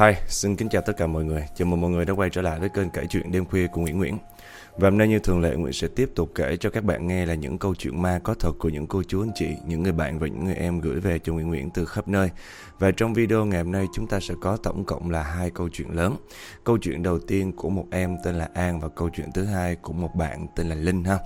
Hi, xin kính chào tất cả mọi người. Chào mừng mọi người đã quay trở lại với kênh kể chuyện đêm khuya của Nguyễn Nguyễn. Và hôm nay như thường lệ, Nguyễn sẽ tiếp tục kể cho các bạn nghe là những câu chuyện ma có thật của những cô chú anh chị, những người bạn và những người em gửi về cho Nguyễn Nguyễn từ khắp nơi. Và trong video ngày hôm nay chúng ta sẽ có tổng cộng là hai câu chuyện lớn. Câu chuyện đầu tiên của một em tên là An và câu chuyện thứ hai của một bạn tên là Linh ha.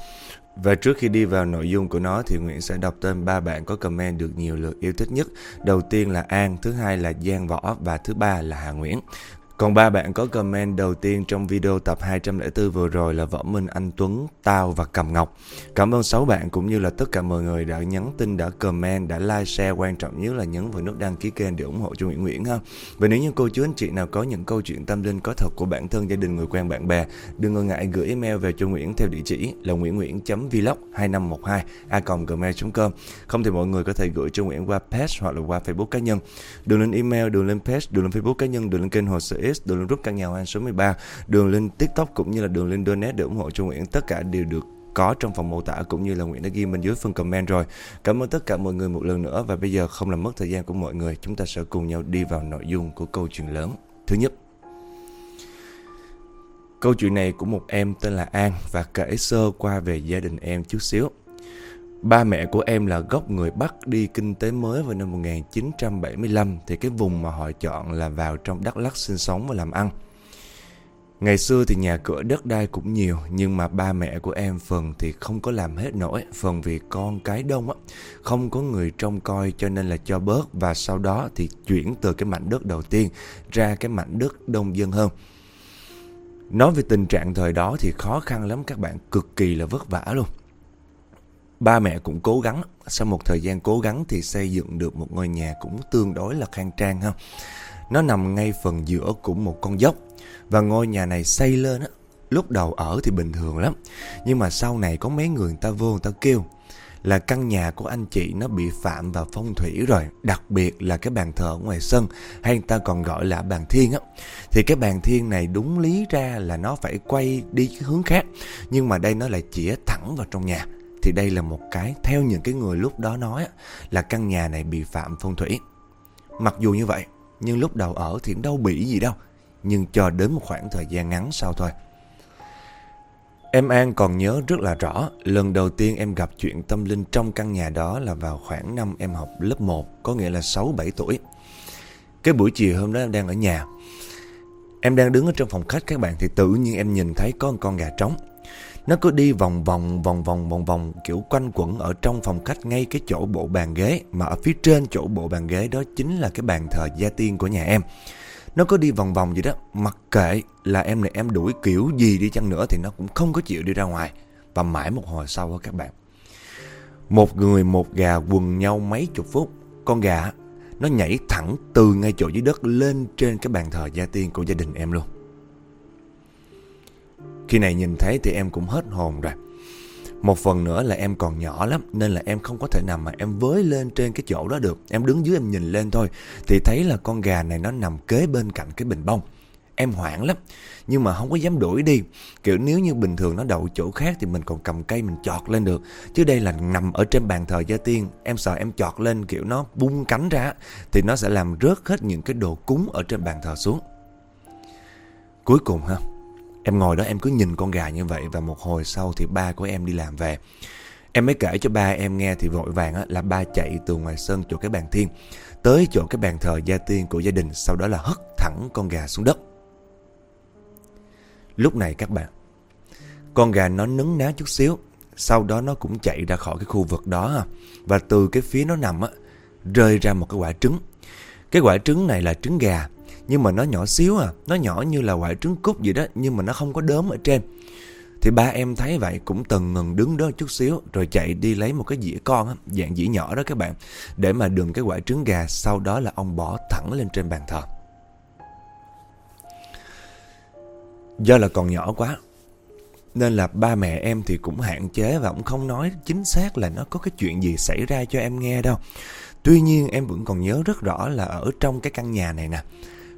Và trước khi đi vào nội dung của nó thì Nguyễn sẽ đọc tên ba bạn có comment được nhiều lượt yêu thích nhất. Đầu tiên là An, thứ hai là Giang Võ và thứ ba là Hà Nguyễn. Còn ba bạn có comment đầu tiên trong video tập 204 vừa rồi là Võ Minh, Anh Tuấn, Tao và Cầm Ngọc. Cảm ơn 6 bạn cũng như là tất cả mọi người đã nhắn tin, đã comment, đã like, share. Quan trọng nhất là nhấn vào nút đăng ký kênh để ủng hộ cho Nguyễn Nguyễn ha. Và nếu như cô chú anh chị nào có những câu chuyện tâm linh có thật của bản thân, gia đình, người quen, bạn bè, đừng ngần ngại gửi email về cho Nguyễn theo địa chỉ là nguyễn.nguyễn.vlog2512 a gmail.com. Không thì mọi người có thể gửi cho Nguyễn qua page hoặc là qua Facebook cá nhân. Đường lên email, đường lên page, đường lên Facebook cá nhân, đường lên kênh hồ sơ X, đường link group căn nhà hoang số 13, đường link TikTok cũng như là đường link donate để ủng hộ cho Nguyễn. Tất cả đều được có trong phần mô tả cũng như là Nguyễn đã ghi bên dưới phần comment rồi. Cảm ơn tất cả mọi người một lần nữa và bây giờ không làm mất thời gian của mọi người, chúng ta sẽ cùng nhau đi vào nội dung của câu chuyện lớn. Thứ nhất, câu chuyện này của một em tên là An và kể sơ qua về gia đình em chút xíu. Ba mẹ của em là gốc người Bắc đi kinh tế mới vào năm 1975 thì cái vùng mà họ chọn là vào trong Đắk Lắk sinh sống và làm ăn. Ngày xưa thì nhà cửa đất đai cũng nhiều nhưng mà ba mẹ của em phần thì không có làm hết nổi, phần vì con cái đông á, không có người trông coi cho nên là cho bớt và sau đó thì chuyển từ cái mảnh đất đầu tiên ra cái mảnh đất đông dân hơn. Nói về tình trạng thời đó thì khó khăn lắm các bạn, cực kỳ là vất vả luôn. Ba mẹ cũng cố gắng, sau một thời gian cố gắng thì xây dựng được một ngôi nhà cũng tương đối là khang trang ha. Nó nằm ngay phần giữa của một con dốc và ngôi nhà này xây lên á, lúc đầu ở thì bình thường lắm. Nhưng mà sau này có mấy người người ta vô người ta kêu là căn nhà của anh chị nó bị phạm vào phong thủy rồi, đặc biệt là cái bàn thờ ở ngoài sân hay người ta còn gọi là bàn thiên á. Thì cái bàn thiên này đúng lý ra là nó phải quay đi cái hướng khác, nhưng mà đây nó lại chĩa thẳng vào trong nhà thì đây là một cái theo những cái người lúc đó nói là căn nhà này bị phạm phong thủy. Mặc dù như vậy, nhưng lúc đầu ở thì đâu bị gì đâu, nhưng cho đến một khoảng thời gian ngắn sau thôi. Em An còn nhớ rất là rõ, lần đầu tiên em gặp chuyện tâm linh trong căn nhà đó là vào khoảng năm em học lớp 1, có nghĩa là 6-7 tuổi. Cái buổi chiều hôm đó em đang ở nhà. Em đang đứng ở trong phòng khách các bạn thì tự nhiên em nhìn thấy có một con gà trống. Nó cứ đi vòng vòng vòng vòng vòng vòng kiểu quanh quẩn ở trong phòng khách ngay cái chỗ bộ bàn ghế mà ở phía trên chỗ bộ bàn ghế đó chính là cái bàn thờ gia tiên của nhà em. Nó cứ đi vòng vòng vậy đó, mặc kệ là em này em đuổi kiểu gì đi chăng nữa thì nó cũng không có chịu đi ra ngoài. Và mãi một hồi sau đó các bạn. Một người một gà quần nhau mấy chục phút, con gà nó nhảy thẳng từ ngay chỗ dưới đất lên trên cái bàn thờ gia tiên của gia đình em luôn. Khi này nhìn thấy thì em cũng hết hồn rồi. Một phần nữa là em còn nhỏ lắm, nên là em không có thể nằm mà em với lên trên cái chỗ đó được. Em đứng dưới em nhìn lên thôi, thì thấy là con gà này nó nằm kế bên cạnh cái bình bông. Em hoảng lắm, nhưng mà không có dám đuổi đi. Kiểu nếu như bình thường nó đậu chỗ khác thì mình còn cầm cây mình chọt lên được. Chứ đây là nằm ở trên bàn thờ gia tiên. Em sợ em chọt lên kiểu nó bung cánh ra thì nó sẽ làm rớt hết những cái đồ cúng ở trên bàn thờ xuống. Cuối cùng ha Em ngồi đó em cứ nhìn con gà như vậy và một hồi sau thì ba của em đi làm về. Em mới kể cho ba em nghe thì vội vàng á, là ba chạy từ ngoài sân chỗ cái bàn thiên tới chỗ cái bàn thờ gia tiên của gia đình sau đó là hất thẳng con gà xuống đất. Lúc này các bạn, con gà nó nấn ná chút xíu, sau đó nó cũng chạy ra khỏi cái khu vực đó à, và từ cái phía nó nằm á, rơi ra một cái quả trứng. Cái quả trứng này là trứng gà nhưng mà nó nhỏ xíu à Nó nhỏ như là quả trứng cút vậy đó, Nhưng mà nó không có đốm ở trên. Thì ba em thấy vậy cũng từng ngừng đứng đó chút xíu, Rồi chạy đi lấy một cái dĩa con Dạng dĩa nhỏ đó các bạn, Để mà đựng cái quả trứng gà, Sau đó là ông bỏ thẳng lên trên bàn thờ. Do là còn nhỏ quá, Nên là ba mẹ em thì cũng hạn chế Và cũng không nói chính xác là nó có cái chuyện gì xảy ra cho em nghe đâu. Tuy nhiên em vẫn còn nhớ rất rõ là ở trong cái căn nhà này nè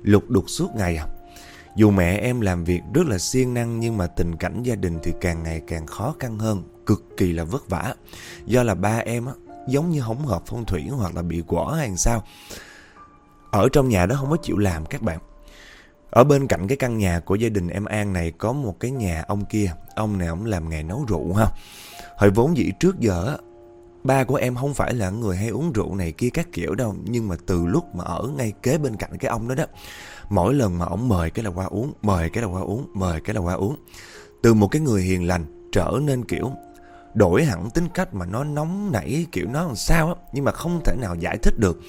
lục đục suốt ngày à. Dù mẹ em làm việc rất là siêng năng nhưng mà tình cảnh gia đình thì càng ngày càng khó khăn hơn, cực kỳ là vất vả. Do là ba em á, giống như hống hợp phong thủy hoặc là bị quở hay sao. Ở trong nhà đó không có chịu làm các bạn. Ở bên cạnh cái căn nhà của gia đình em An này có một cái nhà ông kia. Ông này ông làm nghề nấu rượu ha. Hồi vốn dĩ trước giờ ba của em không phải là người hay uống rượu này kia các kiểu đâu. Nhưng mà từ lúc mà ở ngay kế bên cạnh cái ông đó đó. Mỗi lần mà ông mời cái là qua uống, mời cái là qua uống, mời cái là qua uống. Từ một cái người hiền lành trở nên kiểu đổi hẳn tính cách mà nó nóng nảy kiểu nó làm sao á nhưng mà không thể nào giải thích được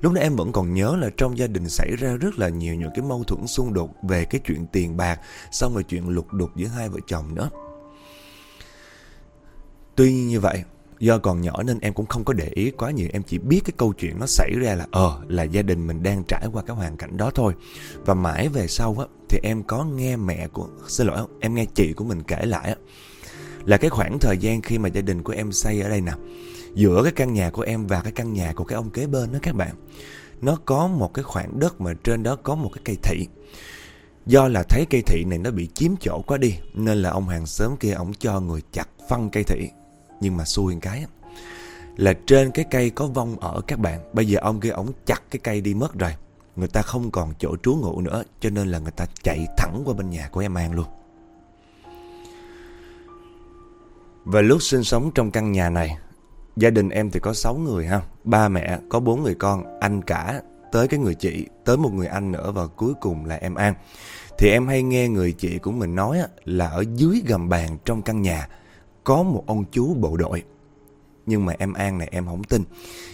lúc đó em vẫn còn nhớ là trong gia đình xảy ra rất là nhiều những cái mâu thuẫn xung đột về cái chuyện tiền bạc xong rồi chuyện lục đục giữa hai vợ chồng nữa tuy như vậy do còn nhỏ nên em cũng không có để ý quá nhiều. Em chỉ biết cái câu chuyện nó xảy ra là ờ là gia đình mình đang trải qua cái hoàn cảnh đó thôi. Và mãi về sau á, thì em có nghe mẹ của, xin lỗi, em nghe chị của mình kể lại á, là cái khoảng thời gian khi mà gia đình của em xây ở đây nè, giữa cái căn nhà của em và cái căn nhà của cái ông kế bên đó các bạn, nó có một cái khoảng đất mà trên đó có một cái cây thị. Do là thấy cây thị này nó bị chiếm chỗ quá đi, nên là ông hàng xóm kia ông cho người chặt phân cây thị nhưng mà xui cái là trên cái cây có vong ở các bạn bây giờ ông kia ổng chặt cái cây đi mất rồi người ta không còn chỗ trú ngụ nữa cho nên là người ta chạy thẳng qua bên nhà của em An luôn Và lúc sinh sống trong căn nhà này, gia đình em thì có 6 người ha. Ba mẹ, có bốn người con, anh cả, tới cái người chị, tới một người anh nữa và cuối cùng là em An. Thì em hay nghe người chị của mình nói là ở dưới gầm bàn trong căn nhà có một ông chú bộ đội. Nhưng mà em An này em không tin.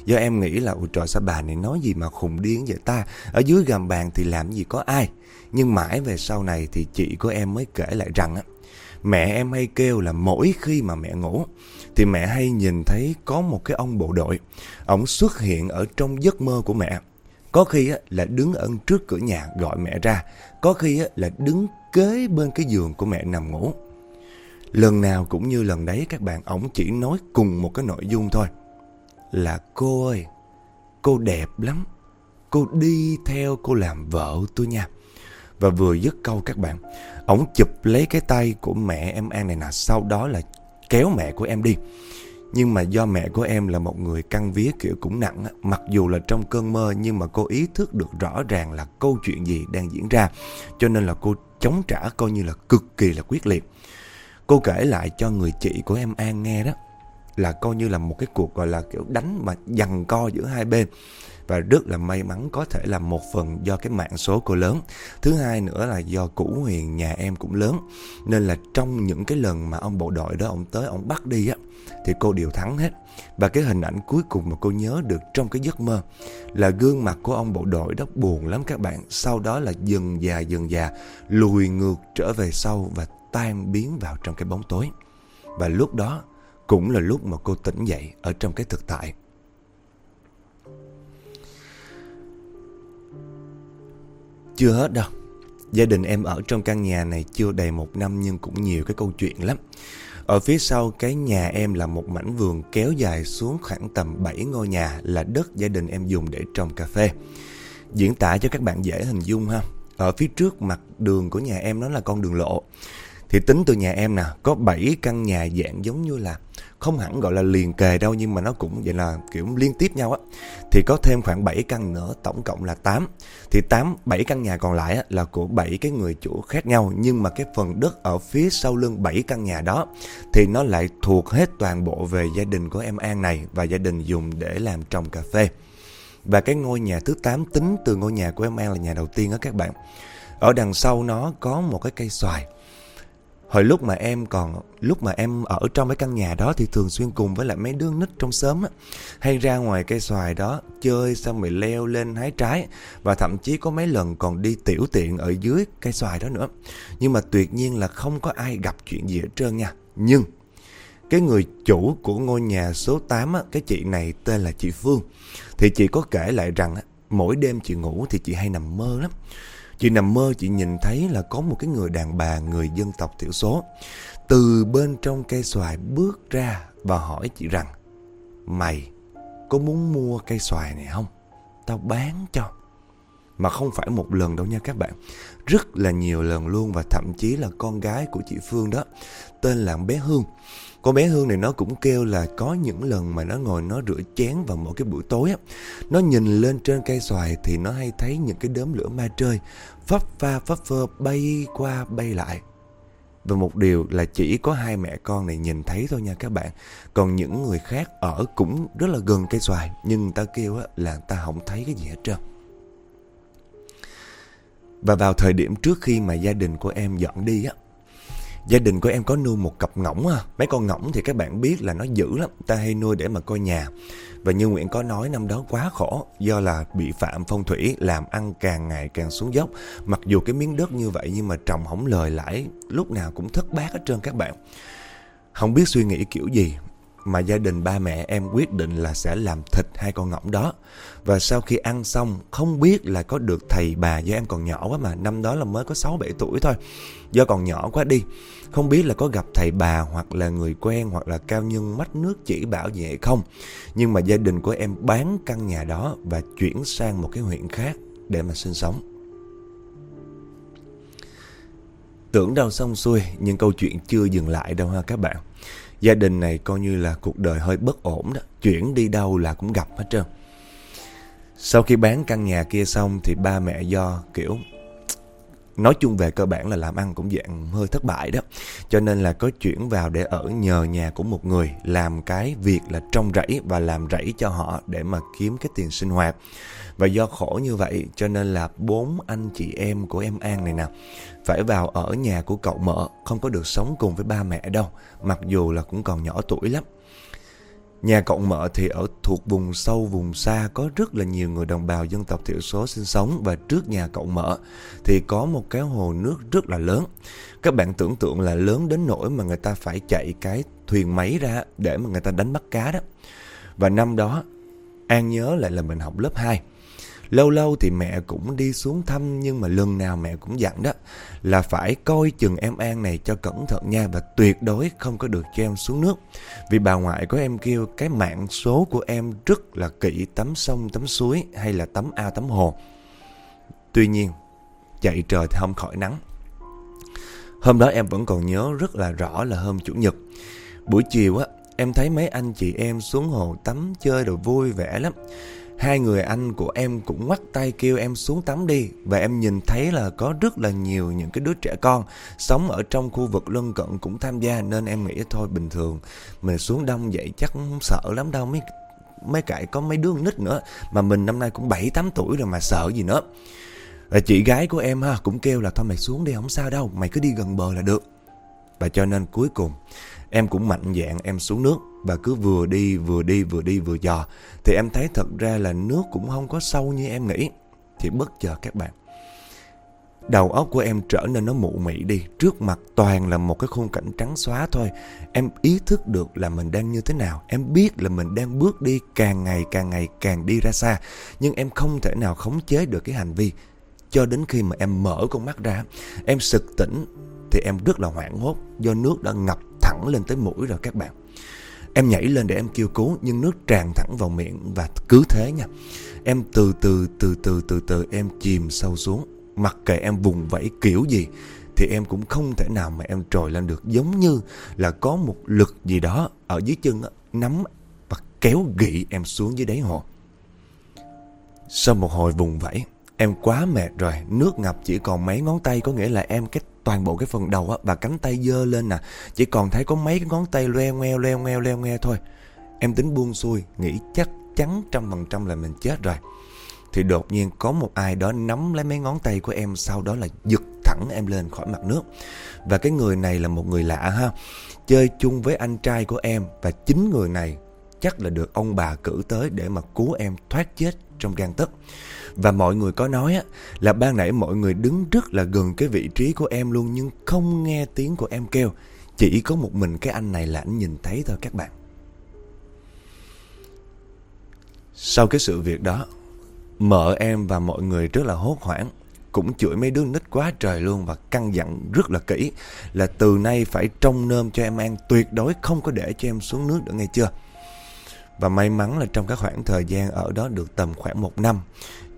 Do em nghĩ là, Ôi trời, sao bà này nói gì mà khùng điên vậy ta? Ở dưới gầm bàn thì làm gì có ai? Nhưng mãi về sau này thì chị của em mới kể lại rằng á, Mẹ em hay kêu là mỗi khi mà mẹ ngủ, Thì mẹ hay nhìn thấy có một cái ông bộ đội. Ông xuất hiện ở trong giấc mơ của mẹ. Có khi là đứng ở trước cửa nhà gọi mẹ ra. Có khi là đứng kế bên cái giường của mẹ nằm ngủ. Lần nào cũng như lần đấy các bạn Ổng chỉ nói cùng một cái nội dung thôi. Là cô ơi, Cô đẹp lắm, Cô đi theo cô làm vợ tôi nha. Và vừa dứt câu các bạn Ông chụp lấy cái tay của mẹ em An này nè, Sau đó là kéo mẹ của em đi. Nhưng mà do mẹ của em là một người căng vía kiểu cũng nặng Mặc dù là trong cơn mơ Nhưng mà cô ý thức được rõ ràng là câu chuyện gì đang diễn ra, Cho nên là cô chống trả coi như là cực kỳ là quyết liệt. Cô kể lại cho người chị của em An nghe đó, Là coi như là một cái cuộc gọi là kiểu đánh mà dằn co giữa hai bên và rất là may mắn có thể là một phần do cái mạng số cô lớn. Thứ hai nữa là do củ huyền nhà em cũng lớn. Nên là trong những cái lần mà ông bộ đội đó ông tới, ông bắt đi á, thì cô đều thắng hết. Và cái hình ảnh cuối cùng mà cô nhớ được trong cái giấc mơ là gương mặt của ông bộ đội đó buồn lắm các bạn. Sau đó là dần già dần già, lùi ngược trở về sau và tan biến vào trong cái bóng tối. Và lúc đó cũng là lúc mà cô tỉnh dậy ở trong cái thực tại. Chưa hết đâu. Gia đình em ở trong căn nhà này chưa đầy một năm nhưng cũng nhiều cái câu chuyện lắm. Ở phía sau cái nhà em là một mảnh vườn kéo dài xuống khoảng tầm 7 ngôi nhà là đất gia đình em dùng để trồng cà phê. Diễn tả cho các bạn dễ hình dung ha. Ở phía trước mặt đường của nhà em nó là con đường lộ. Thì tính từ nhà em nè, có 7 căn nhà dạng giống như là không hẳn gọi là liền kề đâu nhưng mà nó cũng vậy là kiểu liên tiếp nhau á. Thì có thêm khoảng 7 căn nữa, tổng cộng là 8. Thì 8 7 căn nhà còn lại á, là của 7 cái người chủ khác nhau nhưng mà cái phần đất ở phía sau lưng 7 căn nhà đó thì nó lại thuộc hết toàn bộ về gia đình của em An này và gia đình dùng để làm trồng cà phê. Và cái ngôi nhà thứ 8 tính từ ngôi nhà của em An là nhà đầu tiên á các bạn. Ở đằng sau nó có một cái cây xoài Hồi lúc mà em còn lúc mà em ở trong cái căn nhà đó thì thường xuyên cùng với lại mấy đứa nít trong xóm á, hay ra ngoài cây xoài đó chơi xong rồi leo lên hái trái và thậm chí có mấy lần còn đi tiểu tiện ở dưới cây xoài đó nữa. Nhưng mà tuyệt nhiên là không có ai gặp chuyện gì hết trơn nha. Nhưng cái người chủ của ngôi nhà số 8 á, cái chị này tên là chị Phương. Thì chị có kể lại rằng á, mỗi đêm chị ngủ thì chị hay nằm mơ lắm. Chị nằm mơ, chị nhìn thấy là có một cái người đàn bà, người dân tộc thiểu số, từ bên trong cây xoài bước ra và hỏi chị rằng, Mày, có muốn mua cây xoài này không? Tao bán cho. Mà không phải một lần đâu nha các bạn Rất là nhiều lần luôn Và thậm chí là con gái của chị Phương đó, Tên là bé Hương con bé Hương này nó cũng kêu là có những lần mà nó ngồi nó rửa chén vào mỗi cái buổi tối á. Nó nhìn lên trên cây xoài thì nó hay thấy những cái đốm lửa ma trơi Phấp pha phấp phơ bay qua, bay lại. Và một điều là chỉ có hai mẹ con này nhìn thấy thôi nha các bạn. Còn những người khác ở cũng rất là gần cây xoài, Nhưng người ta kêu là người ta không thấy cái gì hết trơn. Và vào thời điểm trước khi mà gia đình của em dọn đi á Gia đình của em có nuôi một cặp ngỗng à. Mấy con ngỗng thì các bạn biết là nó dữ lắm Ta hay nuôi để mà coi nhà Và như Nguyễn có nói năm đó quá khổ Do là bị phạm phong thủy Làm ăn càng ngày càng xuống dốc Mặc dù cái miếng đất như vậy Nhưng mà trồng hỏng lời lãi Lúc nào cũng thất bát hết trơn các bạn Không biết suy nghĩ kiểu gì mà gia đình ba mẹ em quyết định là sẽ làm thịt hai con ngỗng đó. Và sau khi ăn xong, không biết là có được thầy bà do em còn nhỏ quá mà, năm đó là mới có 6-7 tuổi thôi. Do còn nhỏ quá đi, không biết là có gặp thầy bà hoặc là người quen hoặc là cao nhân mắt nước chỉ bảo vệ không. Nhưng mà gia đình của em bán căn nhà đó và chuyển sang một cái huyện khác để mà sinh sống. Tưởng đâu xong xuôi, nhưng câu chuyện chưa dừng lại đâu ha các bạn. Gia đình này coi như là cuộc đời hơi bất ổn đó. Chuyển đi đâu là cũng gặp hết trơn. Sau khi bán căn nhà kia xong thì ba mẹ do, kiểu Nói chung về cơ bản là làm ăn cũng dạng hơi thất bại đó. Cho nên là có chuyển vào để ở nhờ nhà của một người Làm cái việc là trông rẫy và làm rẫy cho họ để mà kiếm cái tiền sinh hoạt. Và do khổ như vậy, cho nên là bốn anh chị em của em An này nè, Phải vào ở nhà của cậu mợ, Không có được sống cùng với ba mẹ đâu, Mặc dù là cũng còn nhỏ tuổi lắm. Nhà cộng mợ thì ở thuộc vùng sâu, vùng xa có rất là nhiều người đồng bào dân tộc thiểu số sinh sống và trước nhà cộng mợ thì có một cái hồ nước rất là lớn. Các bạn tưởng tượng là lớn đến nỗi mà người ta phải chạy cái thuyền máy ra để mà người ta đánh bắt cá đó. Và năm đó, An nhớ lại là mình học lớp 2. Lâu lâu thì mẹ cũng đi xuống thăm nhưng mà lần nào mẹ cũng dặn đó là phải coi chừng em An này cho cẩn thận nha và tuyệt đối không có được cho em xuống nước. Vì bà ngoại của em kêu cái mạng số của em rất là kỹ tắm sông, tắm suối hay là tắm ao, tắm hồ. Tuy nhiên, chạy trời thì không khỏi nắng. Hôm đó em vẫn còn nhớ rất là rõ là hôm Chủ nhật. Buổi chiều á, em thấy mấy anh chị em xuống hồ tắm chơi đồ vui vẻ lắm. Hai người anh của em cũng ngoắt tay kêu em xuống tắm đi Và em nhìn thấy là có rất là nhiều những cái đứa trẻ con Sống ở trong khu vực lân cận cũng tham gia Nên em nghĩ thôi bình thường. Mình xuống đông vậy chắc sợ lắm đâu Mấy, mấy cãi có mấy đứa nít nữa. Mà mình năm nay cũng 7-8 tuổi rồi mà sợ gì nữa. Và chị gái của em ha cũng kêu là thôi mày xuống đi không sao đâu Mày cứ đi gần bờ là được. Và cho nên cuối cùng Em cũng mạnh dạn em xuống nước. Và cứ vừa đi vừa đi vừa đi, vừa dò. Thì em thấy thật ra là nước cũng không có sâu như em nghĩ. Thì bất chợt các bạn, Đầu óc của em trở nên nó mụ mị đi. Trước mặt toàn là một cái khung cảnh trắng xóa thôi. Em ý thức được là mình đang như thế nào. Em biết là mình đang bước đi càng ngày càng ngày, càng đi ra xa. Nhưng em không thể nào khống chế được cái hành vi. Cho đến khi mà em mở con mắt ra, Em sực tỉnh, Thì em rất là hoảng hốt. Do nước đã ngập thẳng lên tới mũi rồi các bạn. Em nhảy lên để em kêu cứu, Nhưng nước tràn thẳng vào miệng Và cứ thế nha. Em từ từ từ từ từ từ em chìm sâu xuống. Mặc kệ em vùng vẫy kiểu gì, Thì em cũng không thể nào mà em trồi lên được. Giống như là có một lực gì đó Ở dưới chân nắm và kéo gị em xuống dưới đáy hồ. Sau một hồi vùng vẫy Em quá mệt rồi Nước ngập chỉ còn mấy ngón tay Có nghĩa là em cái toàn bộ cái phần đầu á, và cánh tay dơ lên nè. Chỉ còn thấy có mấy cái ngón tay loe ngoeo loe ngoeo loe ngoe thôi. Em tính buông xuôi, nghĩ chắc chắn trăm phần trăm là mình chết rồi. Thì đột nhiên có một ai đó nắm lấy mấy ngón tay của em sau đó là giật thẳng em lên khỏi mặt nước. Và cái người này là một người lạ ha. Chơi chung với anh trai của em và chính người này chắc là được ông bà cử tới để mà cứu em thoát chết trong gan tấc. Và mọi người có nói á, là ban nãy mọi người đứng rất là gần cái vị trí của em luôn nhưng không nghe tiếng của em kêu. Chỉ có một mình cái anh này là anh nhìn thấy thôi các bạn. Sau cái sự việc đó, mợ em và mọi người rất là hốt hoảng. Cũng chửi mấy đứa nít quá trời luôn và căng dặn rất là kỹ là từ nay phải trông nơm cho em ăn tuyệt đối không có để cho em xuống nước nữa nghe chưa. Và may mắn là trong các khoảng thời gian ở đó được tầm khoảng một năm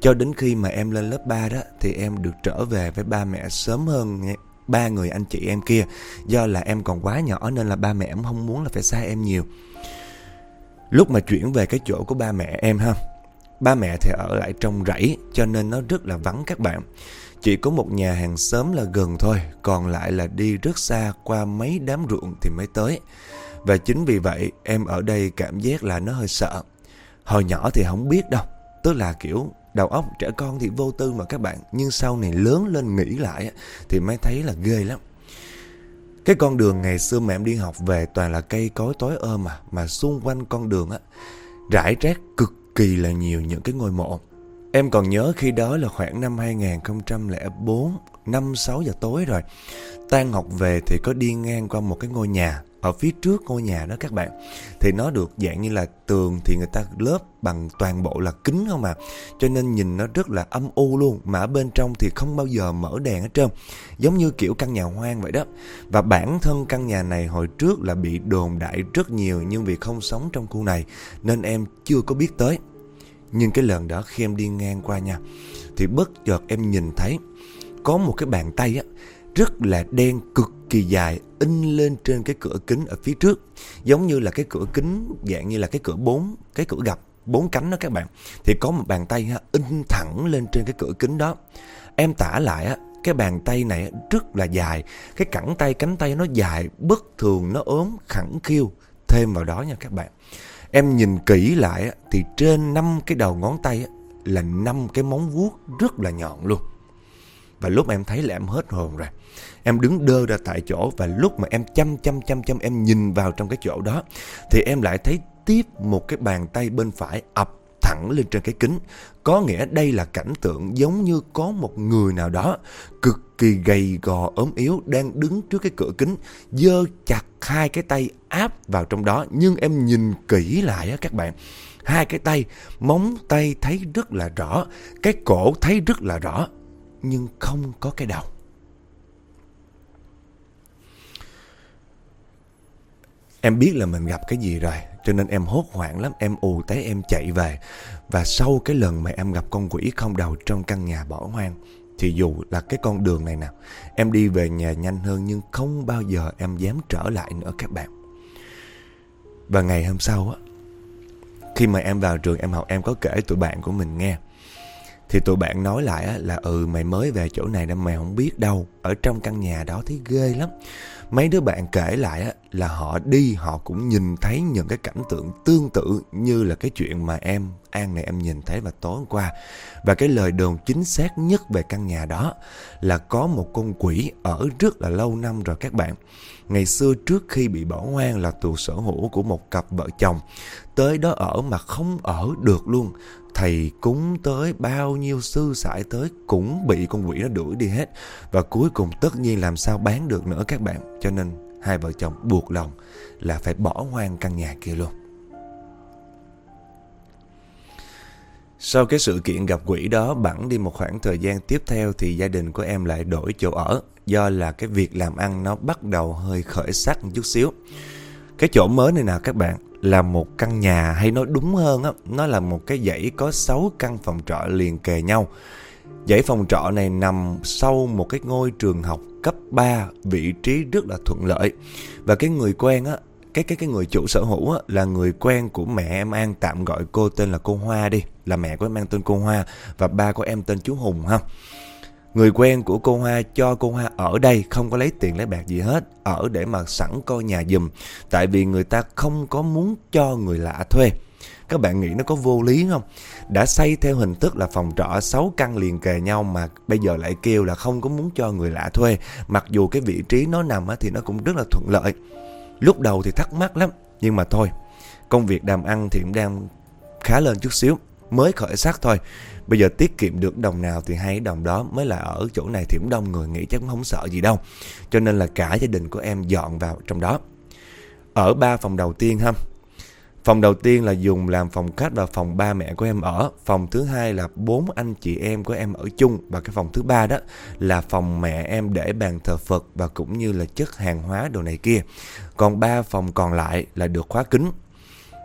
Cho đến khi mà em lên lớp 3 đó thì em được trở về với ba mẹ sớm hơn ba người anh chị em kia. Do là em còn quá nhỏ nên là ba mẹ em không muốn là phải xa em nhiều. Lúc mà chuyển về cái chỗ của ba mẹ em ha, ba mẹ thì ở lại trong rẫy cho nên nó rất là vắng các bạn. Chỉ có một nhà hàng xóm là gần thôi, còn lại là đi rất xa qua mấy đám ruộng thì mới tới. Và chính vì vậy em ở đây cảm giác là nó hơi sợ. Hồi nhỏ thì không biết đâu, tức là kiểu đầu óc trẻ con thì vô tư mà các bạn, nhưng sau này lớn lên nghĩ lại thì mới thấy là ghê lắm. Cái con đường ngày xưa mà em đi học về toàn là cây cối tối ôm mà, mà xung quanh con đường á, rải rác cực kỳ là nhiều những cái ngôi mộ. Em còn nhớ khi đó là khoảng năm 2004, 5-6 giờ tối rồi. Tan học về thì có đi ngang qua một cái ngôi nhà. Ở phía trước ngôi nhà đó các bạn. Thì nó được dạng như là tường thì người ta lớp bằng toàn bộ là kính không à. Cho nên nhìn nó rất là âm u luôn. Mà ở bên trong thì không bao giờ mở đèn hết trơn. Giống như kiểu căn nhà hoang vậy đó. Và bản thân căn nhà này hồi trước là bị đồn đại rất nhiều. Nhưng vì không sống trong khu này, nên em chưa có biết tới. Nhưng cái lần đó khi em đi ngang qua nha, Thì bất chợt em nhìn thấy Có một cái bàn tay á rất là đen cực kỳ dài In lên trên cái cửa kính ở phía trước. Giống như là cái cửa kính Dạng như là cái cửa bốn Cái cửa gập bốn cánh đó các bạn. Thì có một bàn tay ha, in thẳng lên trên cái cửa kính đó. Em tả lại á cái bàn tay này rất là dài. Cái cẳng tay cánh tay nó dài Bất thường nó ốm khẳng khiu. Thêm vào đó nha các bạn. Em nhìn kỹ lại thì trên năm cái đầu ngón tay là năm cái móng vuốt rất là nhọn luôn. Và lúc mà em thấy là em hết hồn rồi. Em đứng đơ ra tại chỗ và lúc mà em chăm chăm chăm chăm em nhìn vào trong cái chỗ đó thì em lại thấy tiếp một cái bàn tay bên phải ập thẳng lên trên cái kính. Có nghĩa đây là cảnh tượng giống như có một người nào đó cực kỳ gầy gò ốm yếu đang đứng trước cái cửa kính, dơ chặt hai cái tay áp vào trong đó. Nhưng em nhìn kỹ lại á các bạn, hai cái tay, móng tay thấy rất là rõ, cái cổ thấy rất là rõ, nhưng không có cái đầu. Em biết là mình gặp cái gì rồi, Cho nên em hốt hoảng lắm, Em ù té, em chạy về. Và sau cái lần mà em gặp con quỷ không đầu Trong căn nhà bỏ hoang, Thì dù là cái con đường này nào, Em đi về nhà nhanh hơn Nhưng không bao giờ em dám trở lại nữa các bạn. Và ngày hôm sau á, Khi mà em vào trường, em học, Em có kể tụi bạn của mình nghe thì tụi bạn nói lại là ừ mày mới về chỗ này nên mày không biết đâu Ở trong căn nhà đó thấy ghê lắm Mấy đứa bạn kể lại là họ đi, họ cũng nhìn thấy những cái cảnh tượng tương tự như là cái chuyện mà em, An này em nhìn thấy vào tối hôm qua. Và cái lời đồn chính xác nhất về căn nhà đó là có một con quỷ ở rất là lâu năm rồi các bạn. Ngày xưa trước khi bị bỏ hoang là tù sở hữu của một cặp vợ chồng. Tới đó ở mà không ở được luôn. Thầy cúng tới bao nhiêu sư sải tới cũng bị con quỷ nó đuổi đi hết. Và cuối cùng tất nhiên làm sao bán được nữa các bạn. Cho nên hai vợ chồng buộc lòng là phải bỏ hoang căn nhà kia luôn. Sau cái sự kiện gặp quỷ đó, bẵng đi một khoảng thời gian tiếp theo thì gia đình của em lại đổi chỗ ở do là cái việc làm ăn nó bắt đầu hơi khởi sắc một chút xíu. Cái chỗ mới này nào các bạn là một căn nhà hay nói đúng hơn á, nó là một cái dãy có 6 căn phòng trọ liền kề nhau. Dãy phòng trọ này nằm sau một cái ngôi trường học cấp 3, vị trí rất là thuận lợi. Và cái người quen á, cái cái cái người chủ sở hữu á, là người quen của mẹ em An tạm gọi cô tên là cô Hoa đi, là mẹ của em An tên cô Hoa và ba của em tên chú Hùng ha. Người quen của cô Hoa cho cô Hoa ở đây không có lấy tiền lấy bạc gì hết, ở để mà sẵn coi nhà dùm, tại vì người ta không có muốn cho người lạ thuê. Các bạn nghĩ nó có vô lý không? Đã xây theo hình thức là phòng trọ 6 căn liền kề nhau mà bây giờ lại kêu là không có muốn cho người lạ thuê. Mặc dù cái vị trí nó nằm thì nó cũng rất là thuận lợi. Lúc đầu thì thắc mắc lắm, nhưng mà thôi, công việc đàm ăn thì cũng đang khá lên chút xíu, mới khởi sắc thôi. Bây giờ tiết kiệm được đồng nào thì hay đồng đó mới là ở chỗ này thì cũng đông người nghĩ chắc cũng không sợ gì đâu. Cho nên là cả gia đình của em dọn vào trong đó. Ở ba phòng đầu tiên ha, Phòng đầu tiên là dùng làm phòng khách và phòng ba mẹ của em ở. Phòng thứ hai là bốn anh chị em của em ở chung. Và cái phòng thứ ba đó là phòng mẹ em để bàn thờ Phật và cũng như là chất hàng hóa đồ này kia. Còn ba phòng còn lại là được khóa kính.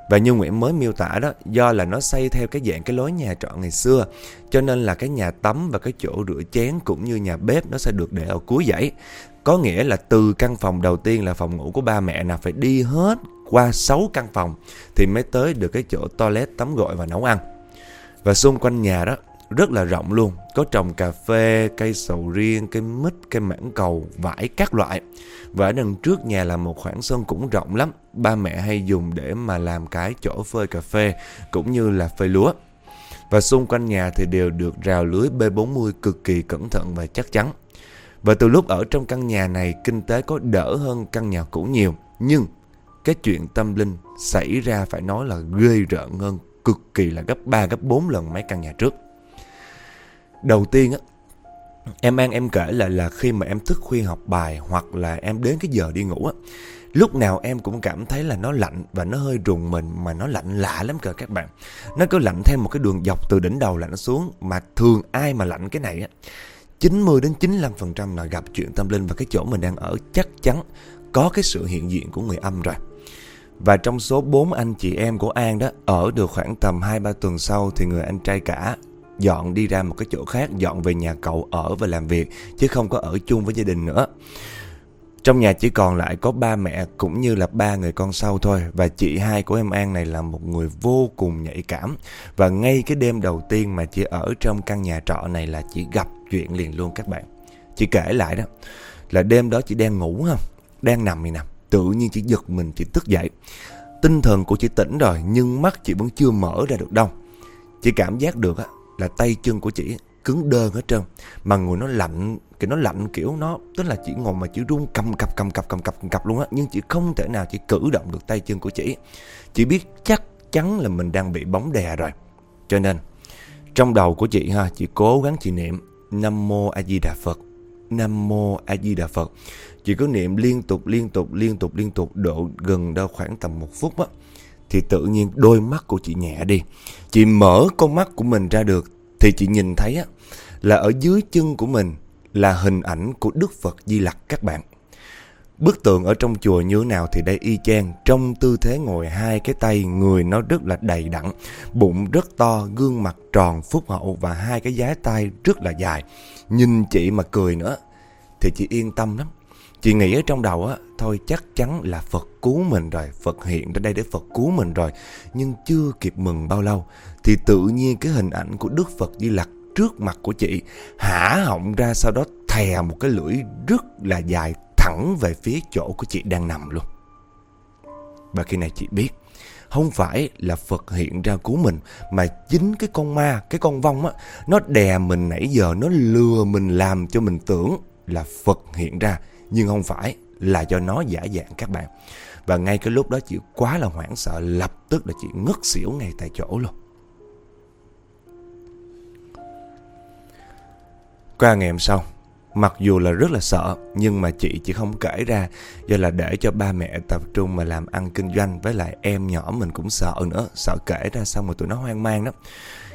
Và như Nguyễn mới miêu tả đó, do là nó xây theo cái dạng cái lối nhà trọ ngày xưa, cho nên là cái nhà tắm và cái chỗ rửa chén cũng như nhà bếp nó sẽ được để ở cuối dãy. Có nghĩa là từ căn phòng đầu tiên là phòng ngủ của ba mẹ nào phải đi hết qua 6 căn phòng thì mới tới được cái chỗ toilet tắm gội và nấu ăn. Và xung quanh nhà đó rất là rộng luôn, có trồng cà phê, cây sầu riêng, cây mít, cây mãng cầu, vải các loại. Và ở đằng trước nhà là một khoảng sân cũng rộng lắm, ba mẹ hay dùng để mà làm cái chỗ phơi cà phê cũng như là phơi lúa. Và xung quanh nhà thì đều được rào lưới B40 cực kỳ cẩn thận và chắc chắn. Và từ lúc ở trong căn nhà này kinh tế có đỡ hơn căn nhà cũ nhiều. Nhưng cái chuyện tâm linh xảy ra phải nói là ghê rợn hơn cực kỳ là gấp 3 gấp 4 lần mấy căn nhà trước. Đầu tiên á em An em kể lại là khi mà em thức khuya học bài hoặc là em đến cái giờ đi ngủ á, Lúc nào em cũng cảm thấy là nó lạnh và nó hơi rùng mình mà nó lạnh lạ lắm kìa các bạn. Nó cứ lạnh thêm một cái đường dọc từ đỉnh đầu lạnh xuống mà thường ai mà lạnh cái này á 90 đến 95% là gặp chuyện tâm linh và cái chỗ mình đang ở chắc chắn có cái sự hiện diện của người âm rồi. Và trong số 4 anh chị em của An đó, ở được khoảng tầm 2-3 tuần sau thì người anh trai cả dọn đi ra một cái chỗ khác, dọn về nhà cậu ở và làm việc chứ không có ở chung với gia đình nữa. Trong nhà chỉ còn lại có ba mẹ cũng như là ba người con sau thôi và chị hai của em An này là một người vô cùng nhạy cảm và ngay cái đêm đầu tiên mà chị ở trong căn nhà trọ này là chị gặp chuyện liền luôn các bạn. Chị kể lại đó là đêm đó chị đang ngủ không? Đang nằm thì nằm, tự nhiên chị giật mình chị thức dậy. Tinh thần của chị tỉnh rồi nhưng mắt chị vẫn chưa mở ra được đâu. Chị cảm giác được á là tay chân của chị cứng đơ hết trơn. Mà người nó lạnh, cái nó lạnh kiểu nó, tức là chỉ ngồi mà chỉ run cầm cặp cầm cặp cầm cặp cầm cặp luôn á, nhưng chị không thể nào chỉ cử động được tay chân của chị. Chị biết chắc chắn là mình đang bị bóng đè rồi. Cho nên, trong đầu của chị ha, chị cố gắng chị niệm nam mô a di đà phật, nam mô a di đà phật. Chị cứ niệm liên tục liên tục liên tục liên tục độ gần đâu khoảng tầm một phút á thì tự nhiên đôi mắt của chị nhẹ đi chị mở con mắt của mình ra được thì chị nhìn thấy á là ở dưới chân của mình là hình ảnh của Đức Phật Di Lặc các bạn. Bức tượng ở trong chùa như thế nào thì đây y chang, trong tư thế ngồi hai cái tay, người nó rất là đầy đặn, bụng rất to, gương mặt tròn phúc hậu và hai cái giá tay rất là dài. Nhìn chị mà cười nữa thì chị yên tâm lắm. Chị nghĩ ở trong đầu á, thôi chắc chắn là Phật cứu mình rồi, Phật hiện ra đây để Phật cứu mình rồi. Nhưng chưa kịp mừng bao lâu, thì tự nhiên cái hình ảnh của Đức Phật Di Lặc trước mặt của chị hả họng ra sau đó thè một cái lưỡi rất là dài thẳng về phía chỗ của chị đang nằm luôn. Và khi này chị biết không phải là Phật hiện ra cứu mình mà chính cái con ma, cái con vong á nó đè mình nãy giờ nó lừa mình làm cho mình tưởng là Phật hiện ra nhưng không phải là do nó giả dạng các bạn. Và ngay cái lúc đó chị quá là hoảng sợ lập tức là chị ngất xỉu ngay tại chỗ luôn. Qua ngày hôm sau, mặc dù là rất là sợ nhưng mà chị chỉ không kể ra do là để cho ba mẹ tập trung mà làm ăn kinh doanh với lại em nhỏ mình cũng sợ nữa, sợ kể ra xong rồi tụi nó hoang mang đó.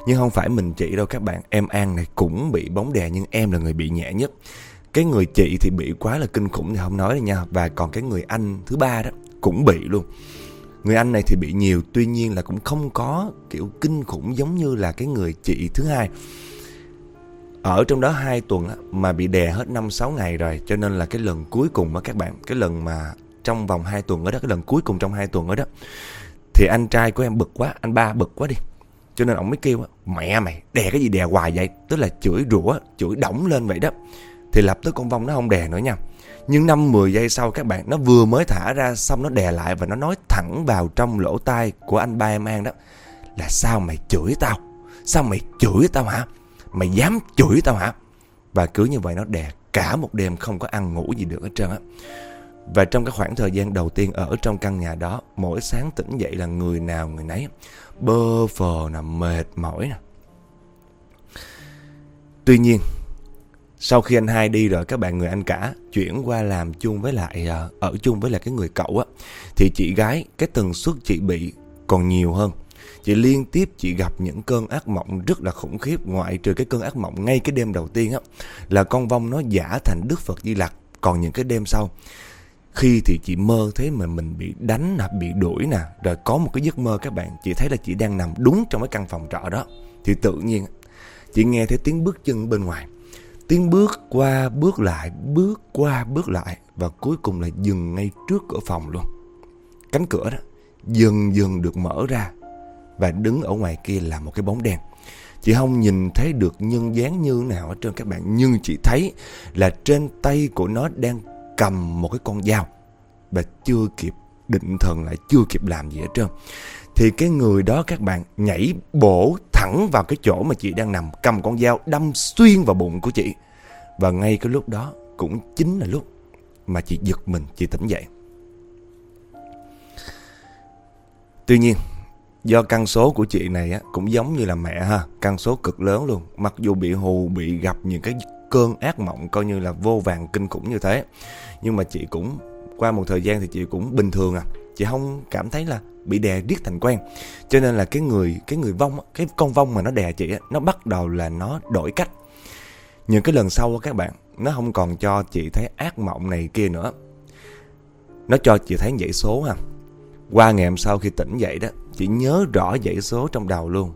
Nhưng không phải mình chị đâu các bạn, em An này cũng bị bóng đè nhưng em là người bị nhẹ nhất. Cái người chị thì bị quá là kinh khủng thì không nói rồi nha. Và còn cái người anh thứ ba đó cũng bị luôn. Người anh này thì bị nhiều Tuy nhiên là cũng không có kiểu kinh khủng giống như là cái người chị thứ hai. Ở trong đó hai tuần á, mà bị đè hết 5-6 ngày rồi Cho nên là cái lần cuối cùng á các bạn Cái lần mà trong vòng hai tuần ở đó Cái lần cuối cùng trong hai tuần ở đó Thì anh trai của em bực quá Anh ba bực quá đi. Cho nên ông mới kêu Mẹ mày đè cái gì đè hoài vậy? Tức là chửi rủa chửi đỏng lên vậy đó. Thì lập tức con vong nó không đè nữa nha. Nhưng 5-10 giây sau các bạn, Nó vừa mới thả ra, xong nó đè lại Và nó nói thẳng vào trong lỗ tai của anh ba em An đó Là, sao mày chửi tao? Sao mày chửi tao hả? Mày dám chửi tao hả? Và cứ như vậy nó đè cả một đêm không có ăn ngủ gì được hết trơn á. Và trong cái khoảng thời gian đầu tiên ở trong căn nhà đó, Mỗi sáng tỉnh dậy là người nào người nấy Bơ phờ nè mệt mỏi nè. Tuy nhiên sau khi anh hai đi rồi các bạn người anh cả chuyển qua làm chung với lại ờ, ở chung với lại cái người cậu á thì chị gái cái tần suất chị bị còn nhiều hơn. Chị liên tiếp chị gặp những cơn ác mộng rất là khủng khiếp Ngoại trừ cái cơn ác mộng ngay cái đêm đầu tiên á Là con vong nó giả thành Đức Phật Di Lặc. Còn những cái đêm sau khi thì chị mơ thấy mà mình bị đánh nè, bị đuổi nè Rồi có một cái giấc mơ các bạn Chị thấy là chị đang nằm đúng trong cái căn phòng trọ đó. Thì tự nhiên Chị nghe thấy tiếng bước chân bên ngoài tiến bước qua, bước lại, Bước qua, bước lại, Và cuối cùng là dừng ngay trước cửa phòng luôn. Cánh cửa đó Dần dần được mở ra Và đứng ở ngoài kia là một cái bóng đen Chị không nhìn thấy được nhân dáng như nào ở trên các bạn, Nhưng chị thấy là trên tay của nó đang cầm một cái con dao Và chưa kịp định thần lại, chưa kịp làm gì hết trơn. Thì cái người đó các bạn nhảy bổ thẳng vào cái chỗ mà chị đang nằm Cầm con dao đâm xuyên vào bụng của chị. Và ngay cái lúc đó cũng chính là lúc mà chị giật mình chị tỉnh dậy. Tuy nhiên Do căn số của chị này á, cũng giống như là mẹ ha Căn số cực lớn luôn. Mặc dù bị hù, bị gặp những cái cơn ác mộng coi như là vô vàng kinh khủng như thế Nhưng mà chị cũng qua một thời gian thì chị cũng bình thường à. Chị không cảm thấy là bị đè riết thành quen. Cho nên là cái người cái người vong Cái con vong mà nó đè chị Nó bắt đầu là nó đổi cách. Những cái lần sau các bạn Nó không còn cho chị thấy ác mộng này kia nữa. Nó cho chị thấy dãy số ha Qua ngày hôm sau khi tỉnh dậy đó Chị nhớ rõ dãy số trong đầu luôn.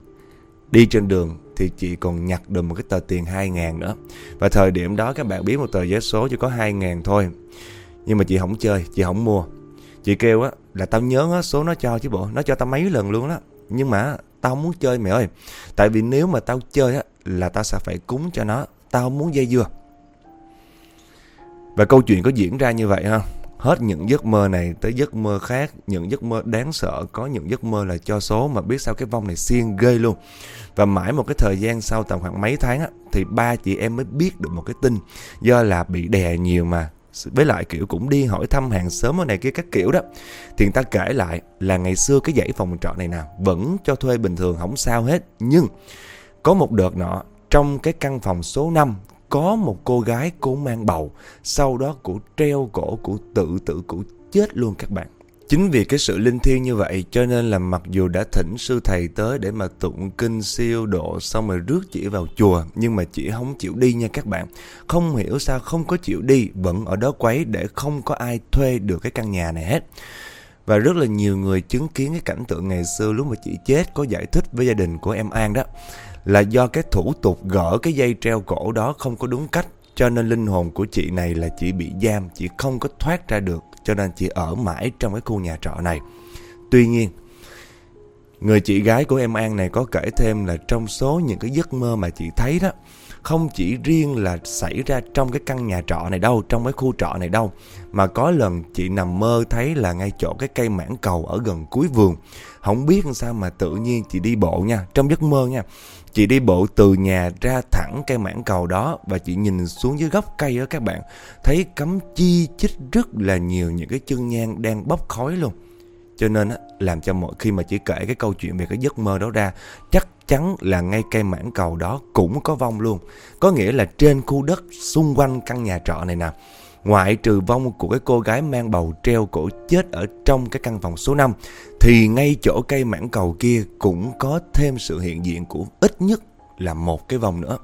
Đi trên đường thì chị còn nhặt được một cái tờ tiền 2 ngàn nữa. Và thời điểm đó các bạn biết một tờ giấy số chỉ có 2 ngàn thôi. Nhưng mà chị không chơi, chị không mua. Chị kêu á là tao nhớ á, số nó cho chứ bộ Nó cho tao mấy lần luôn đó. Nhưng mà tao không muốn chơi mẹ ơi Tại vì nếu mà tao chơi á là tao sẽ phải cúng cho nó Tao muốn dây dưa. Và câu chuyện có diễn ra như vậy ha. Hết những giấc mơ này tới giấc mơ khác Những giấc mơ đáng sợ Có những giấc mơ là cho số Mà biết sao cái vong này xiên ghê luôn. Và mãi một cái thời gian sau tầm khoảng mấy tháng á, Thì ba chị em mới biết được một cái tin Do là bị đè nhiều mà với lại, kiểu, cũng đi hỏi thăm hàng xóm ở này kia các kiểu đó. Thì người ta kể lại là ngày xưa cái dãy phòng trọ này nào vẫn cho thuê bình thường không sao hết. Nhưng có một đợt nọ, trong cái căn phòng số 5 có một cô gái cô mang bầu, sau đó cụ treo cổ cụ tự tử cụ chết luôn các bạn. Chính vì cái sự linh thiêng như vậy cho nên là mặc dù đã thỉnh sư thầy tới để mà tụng kinh siêu độ xong rồi rước chị vào chùa nhưng mà chị không chịu đi nha các bạn. Không hiểu sao không có chịu đi vẫn ở đó quấy để không có ai thuê được cái căn nhà này hết. Và rất là nhiều người chứng kiến cái cảnh tượng ngày xưa lúc mà chị chết có giải thích với gia đình của em An đó là do cái thủ tục gỡ cái dây treo cổ đó không có đúng cách cho nên linh hồn của chị này là chị bị giam, chị không có thoát ra được cho nên chị ở mãi trong cái khu nhà trọ này. Tuy nhiên, người chị gái của em An này có kể thêm là trong số những cái giấc mơ mà chị thấy đó, không chỉ riêng là xảy ra trong cái căn nhà trọ này đâu, trong cái khu trọ này đâu, mà có lần chị nằm mơ thấy là ngay chỗ cái cây mảng cầu ở gần cuối vườn. Không biết sao mà tự nhiên chị đi bộ nha, trong giấc mơ nha. Chị đi bộ từ nhà ra thẳng cây mảng cầu đó và chị nhìn xuống dưới gốc cây đó các bạn. Thấy cắm chi chích rất là nhiều những cái chân nhang đang bốc khói luôn. Cho nên làm cho mọi khi mà chị kể cái câu chuyện về cái giấc mơ đó ra, chắc chắn là ngay cây mảng cầu đó cũng có vong luôn. Có nghĩa là trên khu đất xung quanh căn nhà trọ này nè ngoại trừ vong của cái cô gái mang bầu treo cổ chết ở trong cái căn phòng số 5 thì ngay chỗ cây mảng cầu kia cũng có thêm sự hiện diện của ít nhất là một cái vòng nữa.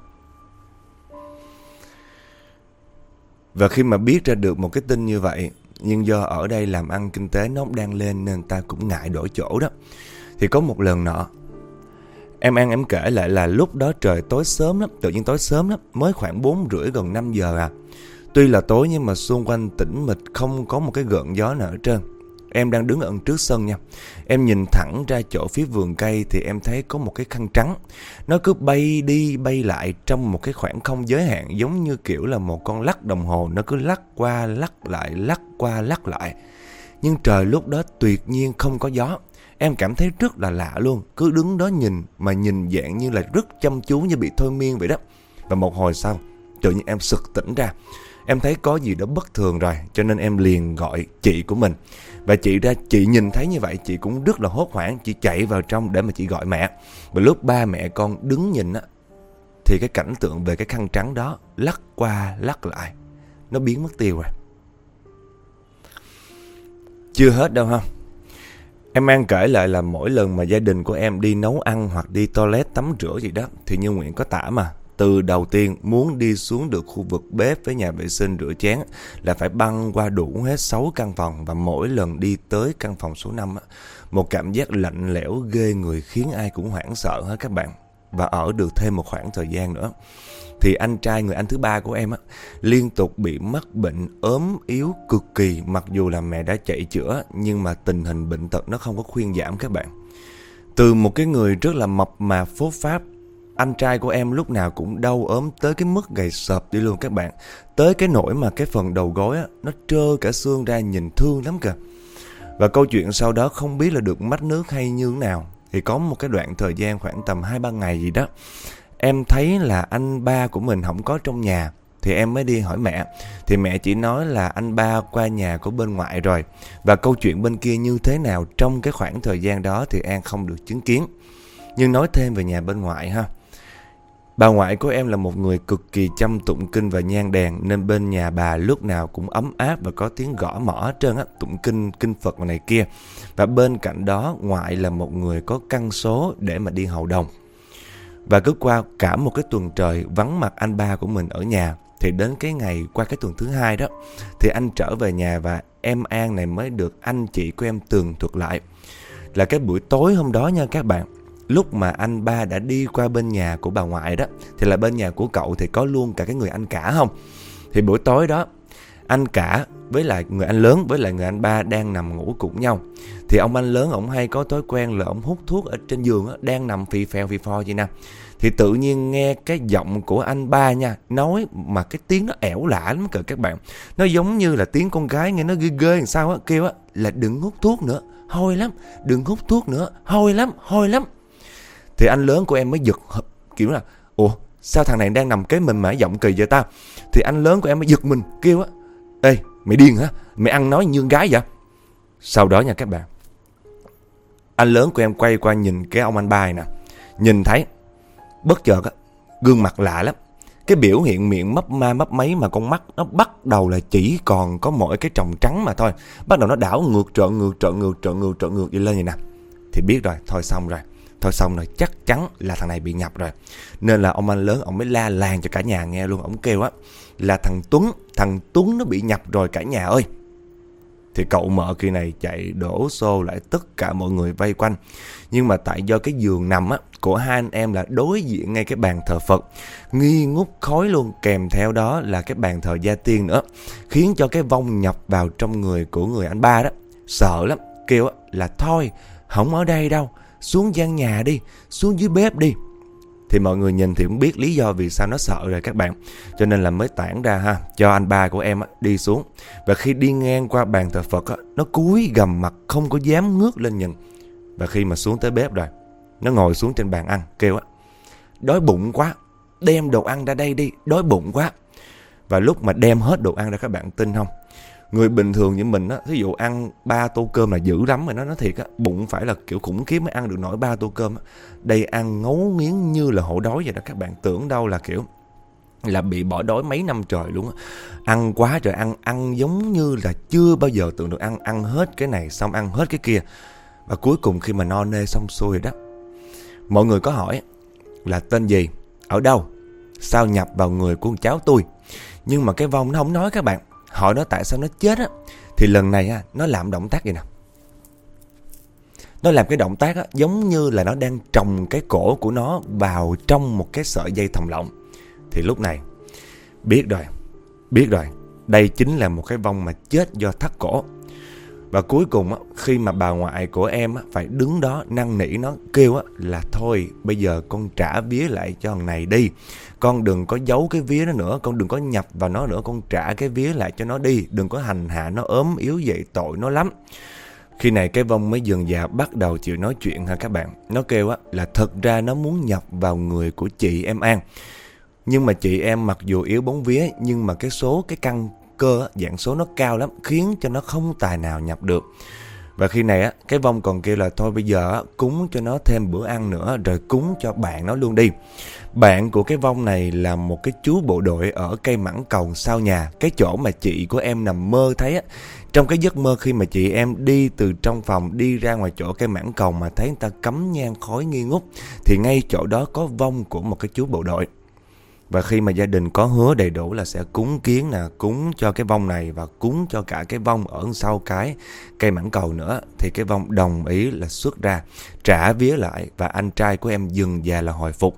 Và khi mà biết ra được một cái tin như vậy, nhưng do ở đây làm ăn kinh tế nó đang lên nên ta cũng ngại đổi chỗ đó. Thì có một lần nọ, em ăn em kể lại là lúc đó trời tối sớm lắm, tự nhiên tối sớm lắm, mới khoảng 4 rưỡi gần 5 giờ à. Tuy là tối nhưng mà xung quanh tĩnh mịch không có một cái gợn gió nào ở trên. Em đang đứng ở trước sân nha. Em nhìn thẳng ra chỗ phía vườn cây thì em thấy có một cái khăn trắng. Nó cứ bay đi, bay lại trong một cái khoảng không giới hạn, giống như kiểu là một con lắc đồng hồ. Nó cứ lắc qua, lắc lại, lắc qua, lắc lại. Nhưng trời lúc đó tuyệt nhiên không có gió. Em cảm thấy rất là lạ luôn. Cứ đứng đó nhìn mà nhìn dạng như là rất chăm chú như bị thôi miên vậy đó. Và một hồi sau, tự nhiên em sực tỉnh ra. Em thấy có gì đó bất thường rồi, Cho nên em liền gọi chị của mình. Và chị ra, chị nhìn thấy như vậy, Chị cũng rất là hốt hoảng, Chị chạy vào trong để mà chị gọi mẹ. Và lúc ba mẹ con đứng nhìn á, Thì cái cảnh tượng về cái khăn trắng đó Lắc qua lắc lại. Nó biến mất tiêu rồi. Chưa hết đâu ha. Em An kể lại là mỗi lần mà gia đình của em đi nấu ăn hoặc đi toilet tắm rửa gì đó, Thì Như Nguyện có tả mà từ đầu tiên muốn đi xuống được khu vực bếp với nhà vệ sinh rửa chén là phải băng qua đủ hết 6 căn phòng và mỗi lần đi tới căn phòng số 5 một cảm giác lạnh lẽo ghê người khiến ai cũng hoảng sợ hết các bạn. Và ở được thêm một khoảng thời gian nữa, thì anh trai người anh thứ ba của em á, liên tục bị mắc bệnh ốm yếu cực kỳ, mặc dù là mẹ đã chạy chữa, nhưng mà tình hình bệnh tật nó không có khuyên giảm các bạn. Từ một cái người rất là mập mà phốt pháp anh trai của em lúc nào cũng đau ốm tới cái mức gầy sợp đi luôn các bạn. Tới cái nỗi mà cái phần đầu gối á, nó trơ cả xương ra nhìn thương lắm kìa. Và câu chuyện sau đó không biết là được mách nước hay như thế nào. Thì có một cái đoạn thời gian khoảng tầm 2-3 ngày gì đó, Em thấy là anh ba của mình không có trong nhà, Thì em mới đi hỏi mẹ. Thì mẹ chỉ nói là anh ba qua nhà của bên ngoại rồi. Và câu chuyện bên kia như thế nào trong cái khoảng thời gian đó thì An không được chứng kiến. Nhưng nói thêm về nhà bên ngoại ha. Bà ngoại của em là một người cực kỳ chăm tụng kinh và nhang đèn Nên bên nhà bà lúc nào cũng ấm áp và có tiếng gõ mỏ hết trơn á Tụng kinh, kinh Phật này kia. Và bên cạnh đó ngoại là một người có căn số để mà đi hầu đồng. Và cứ qua cả một cái tuần trời vắng mặt anh ba của mình ở nhà Thì đến cái ngày qua cái tuần thứ hai đó Thì anh trở về nhà và em An này mới được anh chị của em tường thuật lại. Là cái buổi tối hôm đó nha các bạn Lúc mà anh ba đã đi qua bên nhà của bà ngoại đó, Thì là bên nhà của cậu thì có luôn cả cái người anh cả không? Thì buổi tối đó, anh cả với lại người anh lớn với lại người anh ba đang nằm ngủ cùng nhau. Thì ông anh lớn ổng hay có thói quen là ổng hút thuốc ở trên giường á, đang nằm phì phèo phì phò vậy nè. Thì tự nhiên nghe cái giọng của anh ba nha, nói mà cái tiếng nó ẻo lạ lắm cờ các bạn. Nó giống như là tiếng con gái nghe nó ghê ghê làm sao á, kêu á là đừng hút thuốc nữa, hôi lắm, đừng hút thuốc nữa, hôi lắm hôi lắm thì anh lớn của em mới giật kiểu là, ủa, sao thằng này đang nằm kế mình mà giọng kỳ vậy ta? Thì anh lớn của em mới giật mình, kêu á, ê, mày điên hả? Mày ăn nói như gái vậy? Sau đó nha các bạn, anh lớn của em quay qua nhìn cái ông anh bài nè, nhìn thấy bất chợt á, gương mặt lạ lắm. Cái biểu hiện miệng mấp ma mấp máy mà con mắt nó bắt đầu là chỉ còn có mỗi cái tròng trắng mà thôi. Bắt đầu nó đảo ngược, trợn ngược trợn ngược trợn ngược trợn ngược đi lên vậy nè. Thì biết rồi, thôi xong rồi thôi xong rồi chắc chắn là thằng này bị nhập rồi. Nên là ông anh lớn ông mới la làng cho cả nhà nghe luôn. Ông kêu á là thằng Tuấn thằng Tuấn nó bị nhập rồi cả nhà ơi. Thì cậu mợ kia này chạy đổ xô lại tất cả mọi người vây quanh. Nhưng mà tại do cái giường nằm á của hai anh em là đối diện ngay cái bàn thờ Phật, nghi ngút khói luôn kèm theo đó là cái bàn thờ gia tiên nữa, khiến cho cái vong nhập vào trong người của người anh ba đó. Sợ lắm, kêu là thôi, không ở đây đâu, xuống gian nhà đi, xuống dưới bếp đi. Thì mọi người nhìn thì cũng biết lý do vì sao nó sợ rồi các bạn. Cho nên là mới tản ra ha cho anh ba của em á, đi xuống. Và khi đi ngang qua bàn thờ Phật á, nó cúi gầm mặt không có dám ngước lên nhìn. Và khi mà xuống tới bếp rồi nó ngồi xuống trên bàn ăn kêu á đói bụng quá đem đồ ăn ra đây đi đói bụng quá. Và lúc mà đem hết đồ ăn ra các bạn tin không? Người bình thường như mình á ví dụ ăn ba tô cơm là dữ lắm mà nó nói thiệt á, bụng phải là kiểu khủng khiếp mới ăn được nổi ba tô cơm á. Đây ăn ngấu nghiến như là hổ đói vậy đó, các bạn tưởng đâu là kiểu là bị bỏ đói mấy năm trời luôn á. Ăn quá trời ăn ăn giống như là chưa bao giờ tưởng được ăn ăn hết cái này xong ăn hết cái kia. Và cuối cùng khi mà no nê xong xuôi đó, mọi người có hỏi là tên gì, ở đâu, sao nhập vào người của cháu tôi? Nhưng mà cái vong nó không nói các bạn hỏi nó tại sao nó chết á thì lần này á nó làm động tác gì nè? Nó làm cái động tác á, giống như là nó đang trồng cái cổ của nó vào trong một cái sợi dây thòng lọng. Thì lúc này biết rồi biết rồi đây chính là một cái vong mà chết do thắt cổ và cuối cùng á, khi mà bà ngoại của em á, phải đứng đó năn nỉ nó kêu á, là thôi bây giờ con trả vía lại cho thằng này đi. Con đừng có giấu cái vía nó nữa, con đừng có nhập vào nó nữa, con trả cái vía lại cho nó đi. Đừng có hành hạ nó ốm yếu vậy tội nó lắm. Khi này cái vong mới dần dà bắt đầu chịu nói chuyện ha các bạn. Nó kêu á, là thật ra nó muốn nhập vào người của chị em An. Nhưng mà chị em mặc dù yếu bóng vía nhưng mà cái số cái căn cơ dạng số nó cao lắm khiến cho nó không tài nào nhập được. Và khi này á, cái vong còn kêu là thôi bây giờ cúng cho nó thêm bữa ăn nữa rồi cúng cho bạn nó luôn đi. Bạn của cái vong này là một cái chú bộ đội ở cây mãng cầu sau nhà, cái chỗ mà chị của em nằm mơ thấy á. Trong cái giấc mơ khi mà chị em đi từ trong phòng đi ra ngoài chỗ cây mãng cầu mà thấy người ta cắm nhang khói nghi ngút thì ngay chỗ đó có vong của một cái chú bộ đội. Và khi mà gia đình có hứa đầy đủ là sẽ cúng kiến nè, cúng cho cái vong này và cúng cho cả cái vong ở sau cái cây mãn cầu nữa thì cái vong đồng ý là xuất ra trả vía lại và anh trai của em dừng già là hồi phục.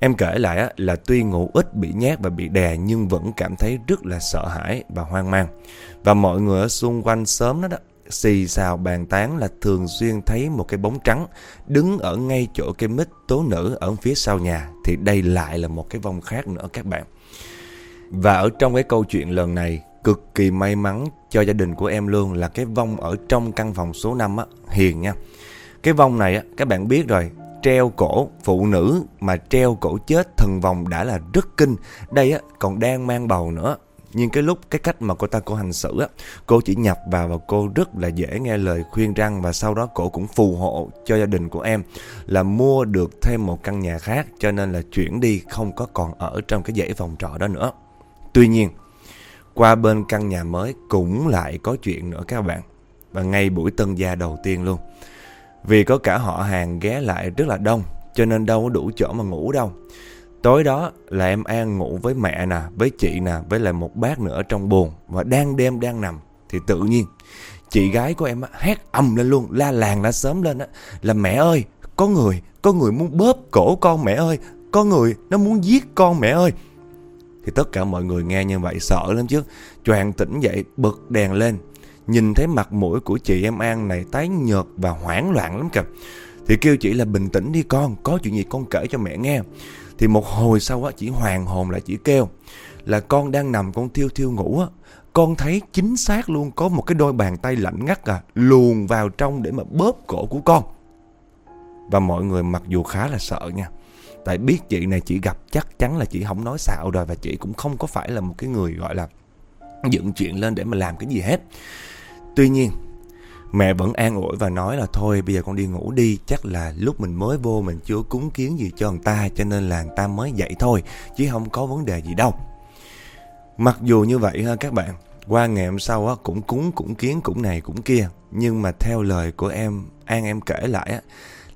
Em kể lại á, là tuy ngủ ít bị nhát và bị đè nhưng vẫn cảm thấy rất là sợ hãi và hoang mang. Và mọi người ở xung quanh sớm đó đó xì xào bàn tán là thường xuyên thấy một cái bóng trắng đứng ở ngay chỗ cái mít tố nữ ở phía sau nhà thì đây lại là một cái vong khác nữa các bạn. Và ở trong cái câu chuyện lần này cực kỳ may mắn cho gia đình của em luôn là cái vong ở trong căn phòng số 5 á, Hiền nha. Cái vong này á, các bạn biết rồi, treo cổ phụ nữ mà treo cổ chết thần vòng đã là rất kinh. Đây á, còn đang mang bầu nữa nhưng cái lúc, cái cách mà cô ta cô hành xử á, cô chỉ nhập vào và cô rất là dễ nghe lời khuyên răng và sau đó cô cũng phù hộ cho gia đình của em là mua được thêm một căn nhà khác, cho nên là chuyển đi, không có còn ở trong cái dãy phòng trọ đó nữa. Tuy nhiên, qua bên căn nhà mới cũng lại có chuyện nữa các bạn. Và ngay buổi tân gia đầu tiên luôn. Vì có cả họ hàng ghé lại rất là đông, cho nên đâu có đủ chỗ mà ngủ đâu. Tối đó là em An ngủ với mẹ nè, với chị nè, với lại một bác nữa trong buồn và đang đêm đang nằm thì tự nhiên chị gái của em hét ầm lên luôn, la làng la sớm lên á là mẹ ơi, có người, có người muốn bóp cổ con mẹ ơi, có người nó muốn giết con mẹ ơi. Thì tất cả mọi người nghe như vậy sợ lắm chứ, choàng tỉnh dậy bật đèn lên, nhìn thấy mặt mũi của chị em An này tái nhợt và hoảng loạn lắm kìa. Thì kêu chị là bình tĩnh đi con, có chuyện gì con kể cho mẹ nghe. Thì một hồi sau á, chỉ hoàng hồn lại chỉ kêu Là con đang nằm con thiêu thiêu ngủ á. Con thấy chính xác luôn có một cái đôi bàn tay lạnh ngắt à Luồn vào trong để mà bóp cổ của con. Và mọi người mặc dù khá là sợ nha, Tại biết chị này chỉ gặp chắc chắn là chị không nói xạo rồi Và chị cũng không có phải là một cái người gọi là dựng chuyện lên để mà làm cái gì hết. Tuy nhiên Mẹ vẫn an ủi và nói là thôi bây giờ con đi ngủ đi Chắc là lúc mình mới vô mình chưa cúng kiến gì cho người ta Cho nên là người ta mới dậy thôi Chứ không có vấn đề gì đâu. Mặc dù như vậy ha các bạn Qua ngày hôm sau á, cũng cúng cũng kiến cũng này cũng kia Nhưng mà theo lời của em An em kể lại á,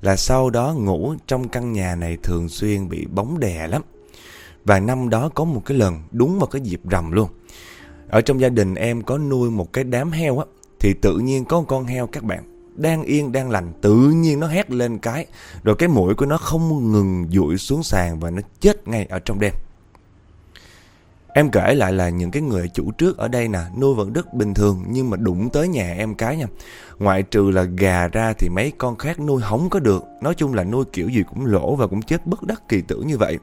Là sau đó ngủ trong căn nhà này thường xuyên bị bóng đè lắm. Và năm đó có một cái lần đúng vào cái dịp rằm luôn. Ở trong gia đình em có nuôi một cái đám heo á thì tự nhiên có một con heo các bạn, đang yên, đang lành, tự nhiên nó hét lên cái, rồi cái mũi của nó không ngừng dụi xuống sàn và nó chết ngay ở trong đêm. Em kể lại là những cái người chủ trước ở đây nè, Nuôi vẫn rất bình thường Nhưng mà đụng tới nhà em cái nha. Ngoại trừ là gà ra thì mấy con khác nuôi không có được. Nói chung là nuôi kiểu gì cũng lỗ Và cũng chết bất đắc kỳ tử như vậy.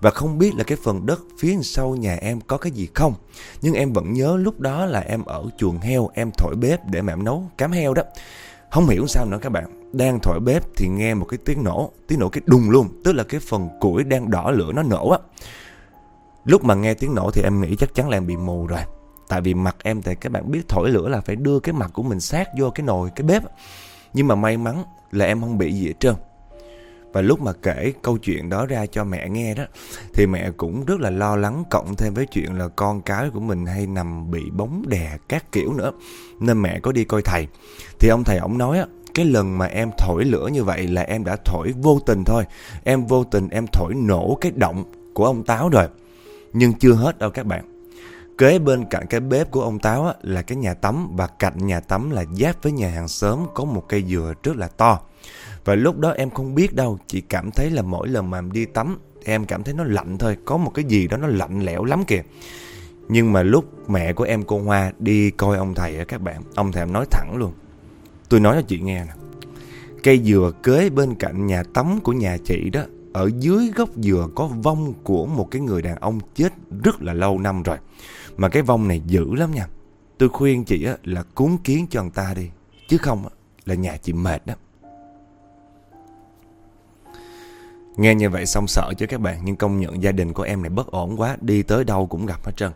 Và không biết là cái phần đất phía sau nhà em có cái gì không. Nhưng em vẫn nhớ lúc đó là em ở chuồng heo, Em thổi bếp để mà em nấu cám heo đó. Không hiểu sao nữa các bạn. Đang thổi bếp thì nghe một cái tiếng nổ Tiếng nổ cái đùng luôn. Tức là cái phần củi đang đỏ lửa nó nổ á. Lúc mà nghe tiếng nổ thì em nghĩ chắc chắn là em bị mù rồi. Tại vì mặt em thì các bạn biết thổi lửa là phải đưa cái mặt của mình sát vô cái nồi, cái bếp. Nhưng mà may mắn là em không bị gì hết trơn. Và lúc mà kể câu chuyện đó ra cho mẹ nghe đó Thì mẹ cũng rất là lo lắng cộng thêm với chuyện là con cái của mình hay nằm bị bóng đè các kiểu nữa. Nên mẹ có đi coi thầy. Thì ông thầy ổng nói á cái lần mà em thổi lửa như vậy là em đã thổi vô tình thôi. Em vô tình em thổi nổ cái động của ông Táo rồi nhưng chưa hết đâu các bạn. Kế bên cạnh cái bếp của ông Táo á, là cái nhà tắm và cạnh nhà tắm là giáp với nhà hàng xóm có một cây dừa rất là to. Và lúc đó em không biết đâu, chỉ cảm thấy là mỗi lần mà em đi tắm em cảm thấy nó lạnh thôi, có một cái gì đó nó lạnh lẽo lắm kìa. Nhưng mà lúc mẹ của em cô Hoa đi coi ông thầy á các bạn, ông thầy em nói thẳng luôn. Tôi nói cho chị nghe nè. Cây dừa kế bên cạnh nhà tắm của nhà chị đó ở dưới gốc dừa có vong của một cái người đàn ông chết rất là lâu năm rồi. Mà cái vong này dữ lắm nha. Tôi khuyên chị á, là cúng kiến cho người ta đi. Chứ không là nhà chị mệt đó. Nghe như vậy xong sợ chứ các bạn Nhưng công nhận gia đình của em này bất ổn quá Đi tới đâu cũng gặp hết trơn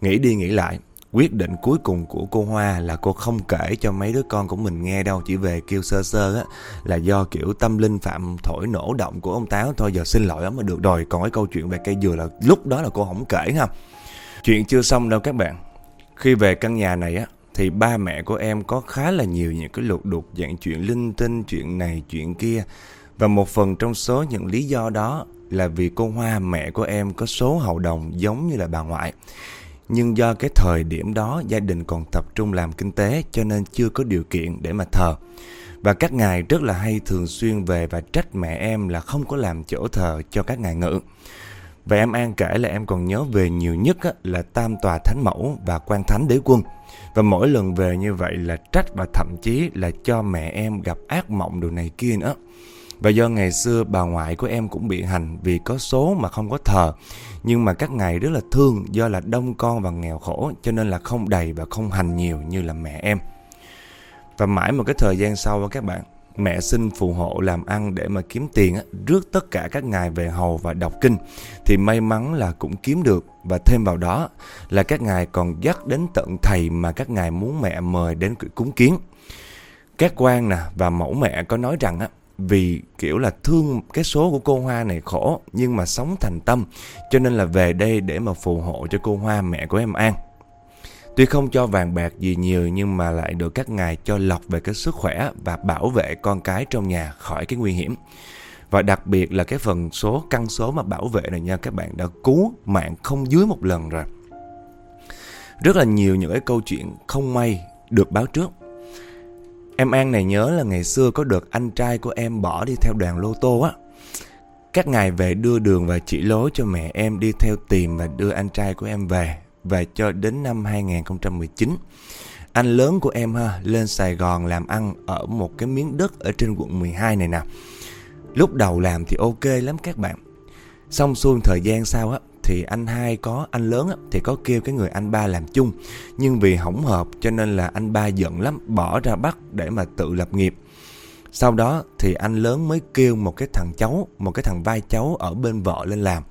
Nghĩ đi nghĩ lại Quyết định cuối cùng của cô Hoa là cô không kể cho mấy đứa con của mình nghe đâu, Chỉ về kêu sơ sơ á, Là do, kiểu, tâm linh phạm thổi nổ động của ông Táo. Thôi giờ xin lỗi lắm mà được rồi, Còn cái câu chuyện về cây dừa là lúc đó là cô không kể ha. Chuyện chưa xong đâu các bạn. Khi về căn nhà này á, Thì ba mẹ của em có khá là nhiều những cái lục đục dạng chuyện linh tinh, Chuyện này, chuyện kia. Và một phần trong số những lý do đó là vì cô Hoa, mẹ của em có số hậu đồng giống như là bà ngoại. Nhưng do cái thời điểm đó gia đình còn tập trung làm kinh tế cho nên chưa có điều kiện để mà thờ. Và các ngài rất là hay thường xuyên về và trách mẹ em là không có làm chỗ thờ cho các ngài ngự. Và em An kể là em còn nhớ về nhiều nhất là Tam Tòa Thánh Mẫu và quan Thánh Đế Quân. Và mỗi lần về như vậy là trách và thậm chí là cho mẹ em gặp ác mộng đồ này kia nữa. Và do ngày xưa bà ngoại của em cũng bị hành vì có số mà không có thờ. Nhưng mà các ngài rất là thương do là đông con và nghèo khổ cho nên là không đầy và không hành nhiều như là mẹ em. Và mãi một cái thời gian sau các bạn, mẹ xin phù hộ làm ăn để mà kiếm tiền rước tất cả các ngài về hầu và đọc kinh thì may mắn là cũng kiếm được và thêm vào đó là các ngài còn dắt đến tận thầy mà các ngài muốn mẹ mời đến cúng kiến các quan nè và mẫu mẹ có nói rằng á vì kiểu là thương cái số của cô Hoa này khổ, nhưng mà sống thành tâm cho nên là về đây để mà phù hộ cho cô Hoa, mẹ của em An. Tuy không cho vàng bạc gì nhiều, nhưng mà lại được các ngài cho lọc về cái sức khỏe và bảo vệ con cái trong nhà khỏi cái nguy hiểm. Và đặc biệt là cái phần số, căn số mà bảo vệ này nha, các bạn đã cứu mạng không dưới một lần rồi. Rất là nhiều những cái câu chuyện không may được báo trước. Em An này nhớ là ngày xưa có được anh trai của em bỏ đi theo đoàn lô tô á. Các ngài về đưa đường và chỉ lối cho mẹ em đi theo tìm và đưa anh trai của em về và cho đến năm 2019 anh lớn của em ha, lên Sài Gòn làm ăn ở một cái miếng đất ở trên quận 12 này nè. Lúc đầu làm thì ok lắm các bạn. Xong xuôi thời gian sau á thì anh hai có anh lớn thì có kêu cái người anh ba làm chung nhưng vì hỏng hợp cho nên là anh ba giận lắm bỏ ra bắt để mà tự lập nghiệp. Sau đó thì anh lớn mới kêu một cái thằng cháu, một cái thằng vai cháu ở bên vợ lên làm.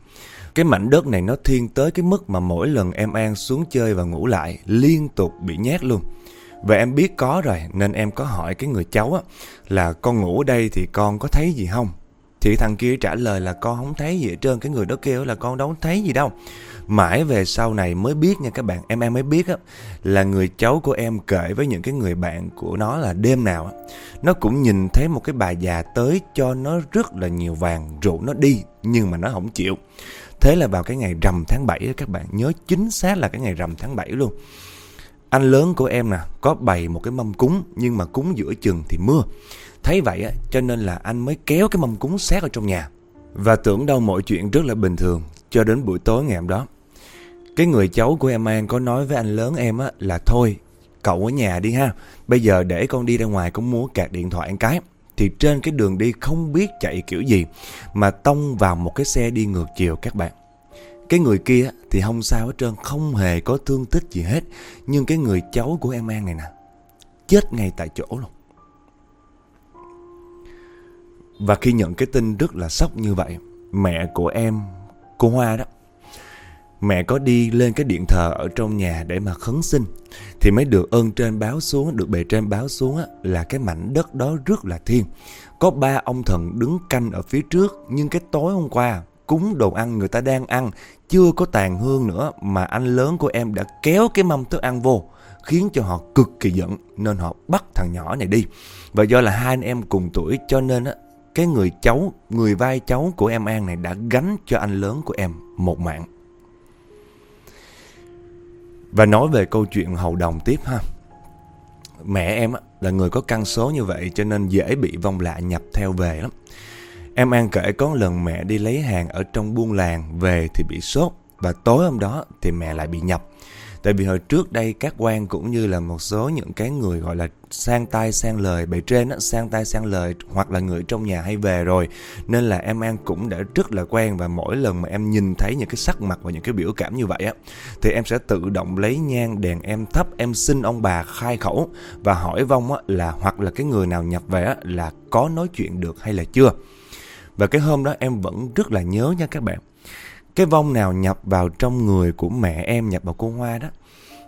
Cái mảnh đất này nó thiên tới cái mức mà mỗi lần em An xuống chơi và ngủ lại liên tục bị nhát luôn. Và em biết có rồi nên em có hỏi cái người cháu á là con ngủ ở đây thì con có thấy gì không? Thì thằng kia trả lời là, con không thấy gì hết trơn, Cái người đó kêu là con đâu thấy gì đâu Mãi về sau này mới biết nha, các bạn, Em em mới biết á, Là người cháu của em kể với những cái người bạn của nó là đêm nào á, Nó cũng nhìn thấy một cái bà già tới cho nó rất là nhiều vàng, Rủ nó đi, Nhưng mà nó không chịu Thế là vào cái ngày rằm tháng 7 các bạn nhớ chính xác là cái ngày rằm tháng 7 luôn. Anh lớn của em nè, có bày một cái mâm cúng, nhưng mà cúng giữa chừng thì mưa. Thấy vậy á cho nên là anh mới kéo cái mâm cúng sát ở trong nhà. Và tưởng đâu mọi chuyện rất là bình thường cho đến buổi tối ngày hôm đó. Cái người cháu của em An có nói với anh lớn em á là thôi cậu ở nhà đi ha. Bây giờ để con đi ra ngoài con mua cạc điện thoại một cái thì trên cái đường đi không biết chạy kiểu gì mà tông vào một cái xe đi ngược chiều các bạn. Cái người kia thì không sao hết trơn, không hề có thương tích gì hết. Nhưng cái người cháu của em An này nè, chết ngay tại chỗ luôn. Và khi nhận cái tin rất là sốc như vậy, mẹ của em, cô Hoa đó, mẹ có đi lên cái điện thờ ở trong nhà để mà khấn sinh thì mới được ơn trên báo xuống được bề trên báo xuống là cái mảnh đất đó rất là thiên có ba ông thần đứng canh ở phía trước nhưng cái tối hôm qua cúng đồ ăn người ta đang ăn chưa có tàn hương nữa mà anh lớn của em đã kéo cái mâm thức ăn vô khiến cho họ cực kỳ giận nên họ bắt thằng nhỏ này đi. Và do là hai anh em cùng tuổi cho nên á cái người cháu, người vai cháu của em An này đã gánh cho anh lớn của em một mạng và nói về câu chuyện hậu đồng tiếp ha. Mẹ em là người có căn số như vậy cho nên dễ bị vong lạ nhập theo về lắm. Em An kể có lần mẹ đi lấy hàng ở trong buôn làng về thì bị sốt và tối hôm đó thì mẹ lại bị nhập. Tại vì hồi trước đây các quan cũng như là một số những cái người gọi là sang tay sang lời bề trên á, sang tay sang lời hoặc là người trong nhà hay về rồi. Nên là em An cũng đã rất là quen và mỗi lần mà em nhìn thấy những cái sắc mặt và những cái biểu cảm như vậy á thì em sẽ tự động lấy nhang đèn em thấp em xin ông bà khai khẩu và hỏi vong á, là hoặc là cái người nào nhập về á, là có nói chuyện được hay là chưa. Và cái hôm đó em vẫn rất là nhớ nha các bạn cái vong nào nhập vào trong người của mẹ em nhập vào cô Hoa đó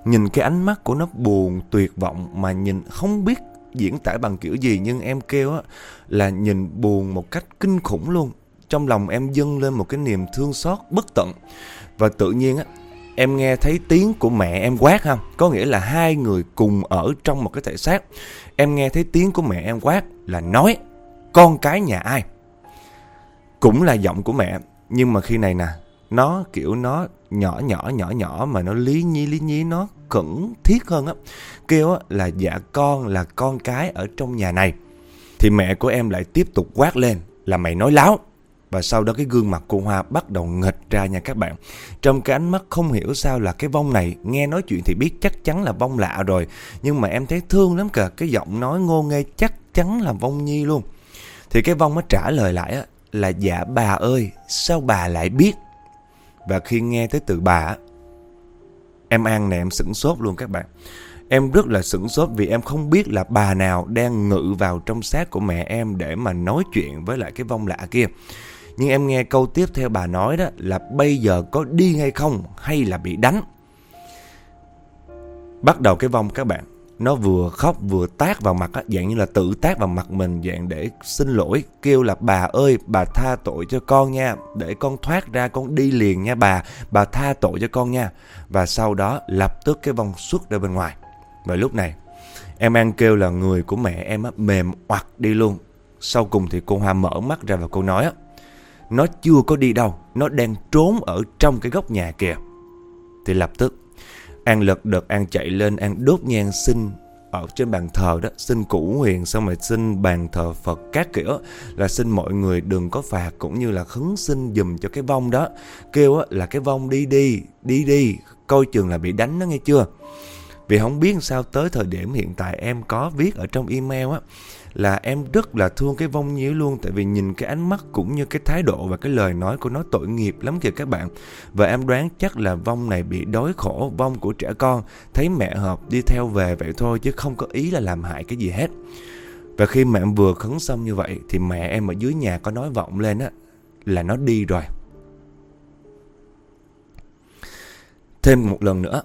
Nhìn cái ánh mắt của nó buồn tuyệt vọng Mà nhìn không biết diễn tả bằng kiểu gì Nhưng em kêu á là nhìn buồn một cách kinh khủng luôn Trong lòng em dâng lên một cái niềm thương xót bất tận Và tự nhiên á em nghe thấy tiếng của mẹ em quát không? Có nghĩa là hai người cùng ở trong một cái thể xác. Em nghe thấy tiếng của mẹ em quát là nói con cái nhà ai? Cũng là giọng của mẹ Nhưng mà khi này nè, nó kiểu nó nhỏ nhỏ nhỏ nhỏ mà nó lý nhí lý nhí nó cẩn thiết hơn á. Kêu á là dạ con là con cái ở trong nhà này. Thì mẹ của em lại tiếp tục quát lên là mày nói láo. Và sau đó cái gương mặt cô Hoa bắt đầu nghịch ra nha các bạn. Trong cái ánh mắt không hiểu sao là cái vong này nghe nói chuyện thì biết chắc chắn là vong lạ rồi. Nhưng mà em thấy thương lắm kìa. Cái giọng nói ngô nghê chắc chắn là vong nhi luôn. Thì cái vong nó trả lời lại á, là dạ bà ơi sao bà lại biết. Và khi nghe tới từ bà em An này em sửng sốt luôn các bạn. Em rất là sửng sốt vì em không biết là bà nào đang ngự vào trong xác của mẹ em để mà nói chuyện với lại cái vong lạ kia. Nhưng em nghe câu tiếp theo bà nói đó là bây giờ có đi hay không hay là bị đánh. Bắt đầu cái vong các bạn, nó vừa khóc vừa tác vào mặt á, dạng như là tự tác vào mặt mình dạng để xin lỗi, kêu là bà ơi, bà tha tội cho con nha, để con thoát ra con đi liền nha bà, bà tha tội cho con nha. Và sau đó lập tức cái vong xuất ra bên ngoài. Và lúc này, em An kêu là người của mẹ em á, mềm oặt đi luôn. Sau cùng thì cô Hoa mở mắt ra và cô nói á, nó chưa có đi đâu, nó đang trốn ở trong cái góc nhà kìa. Thì lập tức, An lật đật An chạy lên, An đốt nhang xin ở trên bàn thờ đó, xin củ huyền xong rồi xin bàn thờ Phật các kiểu là xin mọi người đừng có phạt cũng như là khấn xin dùm cho cái vong đó. Kêu á là cái vong đi đi, đi đi, coi chừng là bị đánh đó nghe chưa. Vì không biết sao tới thời điểm hiện tại em có viết ở trong email á là em rất là thương cái vong nhiễu luôn tại vì nhìn cái ánh mắt cũng như cái thái độ và cái lời nói của nó tội nghiệp lắm kìa các bạn. Và em đoán chắc là vong này bị đói khổ, vong của trẻ con, thấy mẹ hợp đi theo về vậy thôi chứ không có ý là làm hại cái gì hết. Và khi mà em vừa khấn xong như vậy thì mẹ em ở dưới nhà có nói vọng lên á là nó đi rồi. Thêm một lần nữa,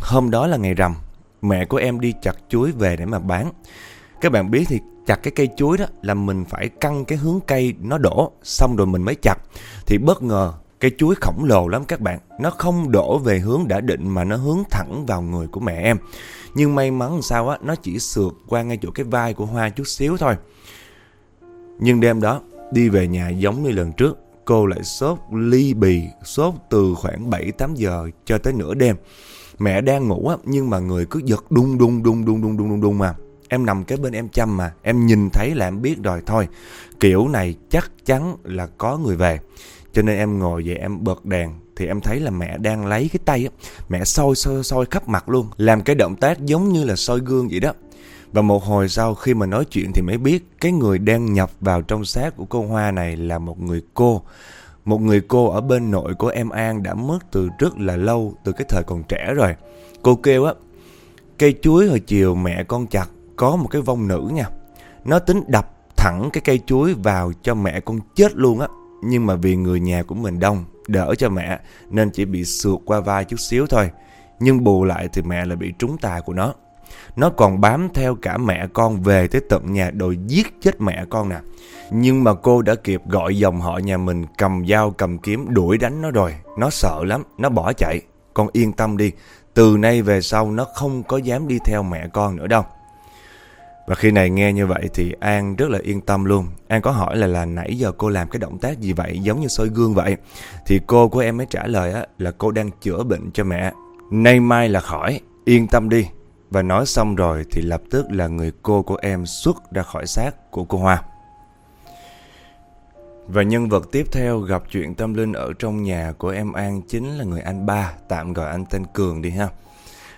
hôm đó là ngày rằm, mẹ của em đi chặt chuối về để mà bán. Các bạn biết thì chặt cái cây chuối đó là mình phải căng cái hướng cây nó đổ xong rồi mình mới chặt. Thì bất ngờ cây chuối khổng lồ lắm các bạn. Nó không đổ về hướng đã định mà nó hướng thẳng vào người của mẹ em. Nhưng may mắn sao á, nó chỉ sượt qua ngay chỗ cái vai của Hoa chút xíu thôi. Nhưng đêm đó, đi về nhà giống như lần trước, cô lại sốt ly bì, sốt từ khoảng 7-8 giờ cho tới nửa đêm. Mẹ đang ngủ á, nhưng mà người cứ giật đung đung đung đung đung đung đung đung mà. Em nằm kế bên em chăm mà, em nhìn thấy là em biết rồi thôi. Kiểu này chắc chắn là có người về. Cho nên em ngồi về em bật đèn thì em thấy là mẹ đang lấy cái tay á, mẹ soi soi soi khắp mặt luôn, làm cái động tác giống như là soi gương vậy đó. Và một hồi sau khi mà nói chuyện thì mới biết cái người đang nhập vào trong xác của cô Hoa này là một người cô. Một người cô ở bên nội của em An đã mất từ rất là lâu, từ cái thời còn trẻ rồi. Cô kêu á, cây chuối hồi chiều mẹ con chặt, có một cái vong nữ nha. Nó tính đập thẳng cái cây chuối vào cho mẹ con chết luôn á. Nhưng mà vì người nhà của mình đông, đỡ cho mẹ nên chỉ bị sượt qua vai chút xíu thôi. Nhưng bù lại thì mẹ lại bị trúng tà của nó. Nó còn bám theo cả mẹ con về tới tận nhà đòi giết chết mẹ con nè. Nhưng mà cô đã kịp gọi dòng họ nhà mình cầm dao cầm kiếm đuổi đánh nó rồi. Nó sợ lắm, nó bỏ chạy. Con yên tâm đi, từ nay về sau nó không có dám đi theo mẹ con nữa đâu. Và khi này nghe như vậy thì An rất là yên tâm luôn. An có hỏi là là nãy giờ cô làm cái động tác gì vậy giống như soi gương vậy. Thì cô của em mới trả lời á, là cô đang chữa bệnh cho mẹ. Nay mai là khỏi, yên tâm đi. Và nói xong rồi thì lập tức là người cô của em xuất ra khỏi xác của cô Hoa. Và nhân vật tiếp theo gặp chuyện tâm linh ở trong nhà của em An chính là người anh ba, tạm gọi anh tên Cường đi ha.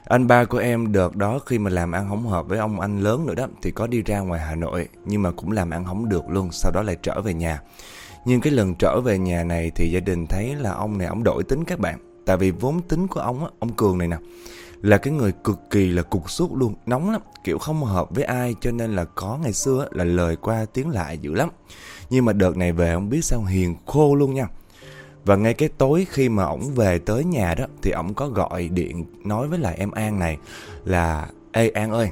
Anh ba của em đợt đó khi mà làm ăn không hợp với ông anh lớn nữa đó thì có đi ra ngoài Hà Nội nhưng mà cũng làm ăn không được luôn, sau đó lại trở về nhà. Nhưng cái lần trở về nhà này thì gia đình thấy là ông này ông đổi tính các bạn. Tại vì vốn tính của ông á, ông Cường này nè là cái người cực kỳ là cục sút luôn, nóng lắm, kiểu không hợp với ai cho nên là có ngày xưa là lời qua tiếng lại dữ lắm. Nhưng mà đợt này về không biết sao hiền khô luôn nha. Và ngay cái tối khi mà ổng về tới nhà đó thì ổng có gọi điện nói với lại em An này là Ê An ơi,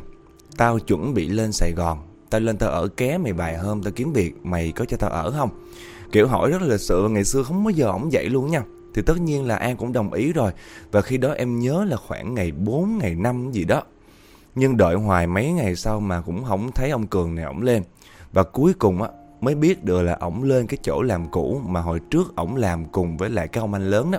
tao chuẩn bị lên Sài Gòn, tao lên tao ở ké mày vài hôm tao kiếm việc, mày có cho tao ở không? Kiểu hỏi rất là lịch sự và ngày xưa không bao giờ ổng dậy luôn nha. Thì tất nhiên là An cũng đồng ý rồi Và khi đó em nhớ là khoảng ngày 4, ngày 5 gì đó Nhưng đợi hoài mấy ngày sau mà cũng không thấy ông Cường này ổng lên Và cuối cùng á mới biết được là ổng lên cái chỗ làm cũ mà hồi trước ổng làm cùng với lại cái ông anh lớn đó.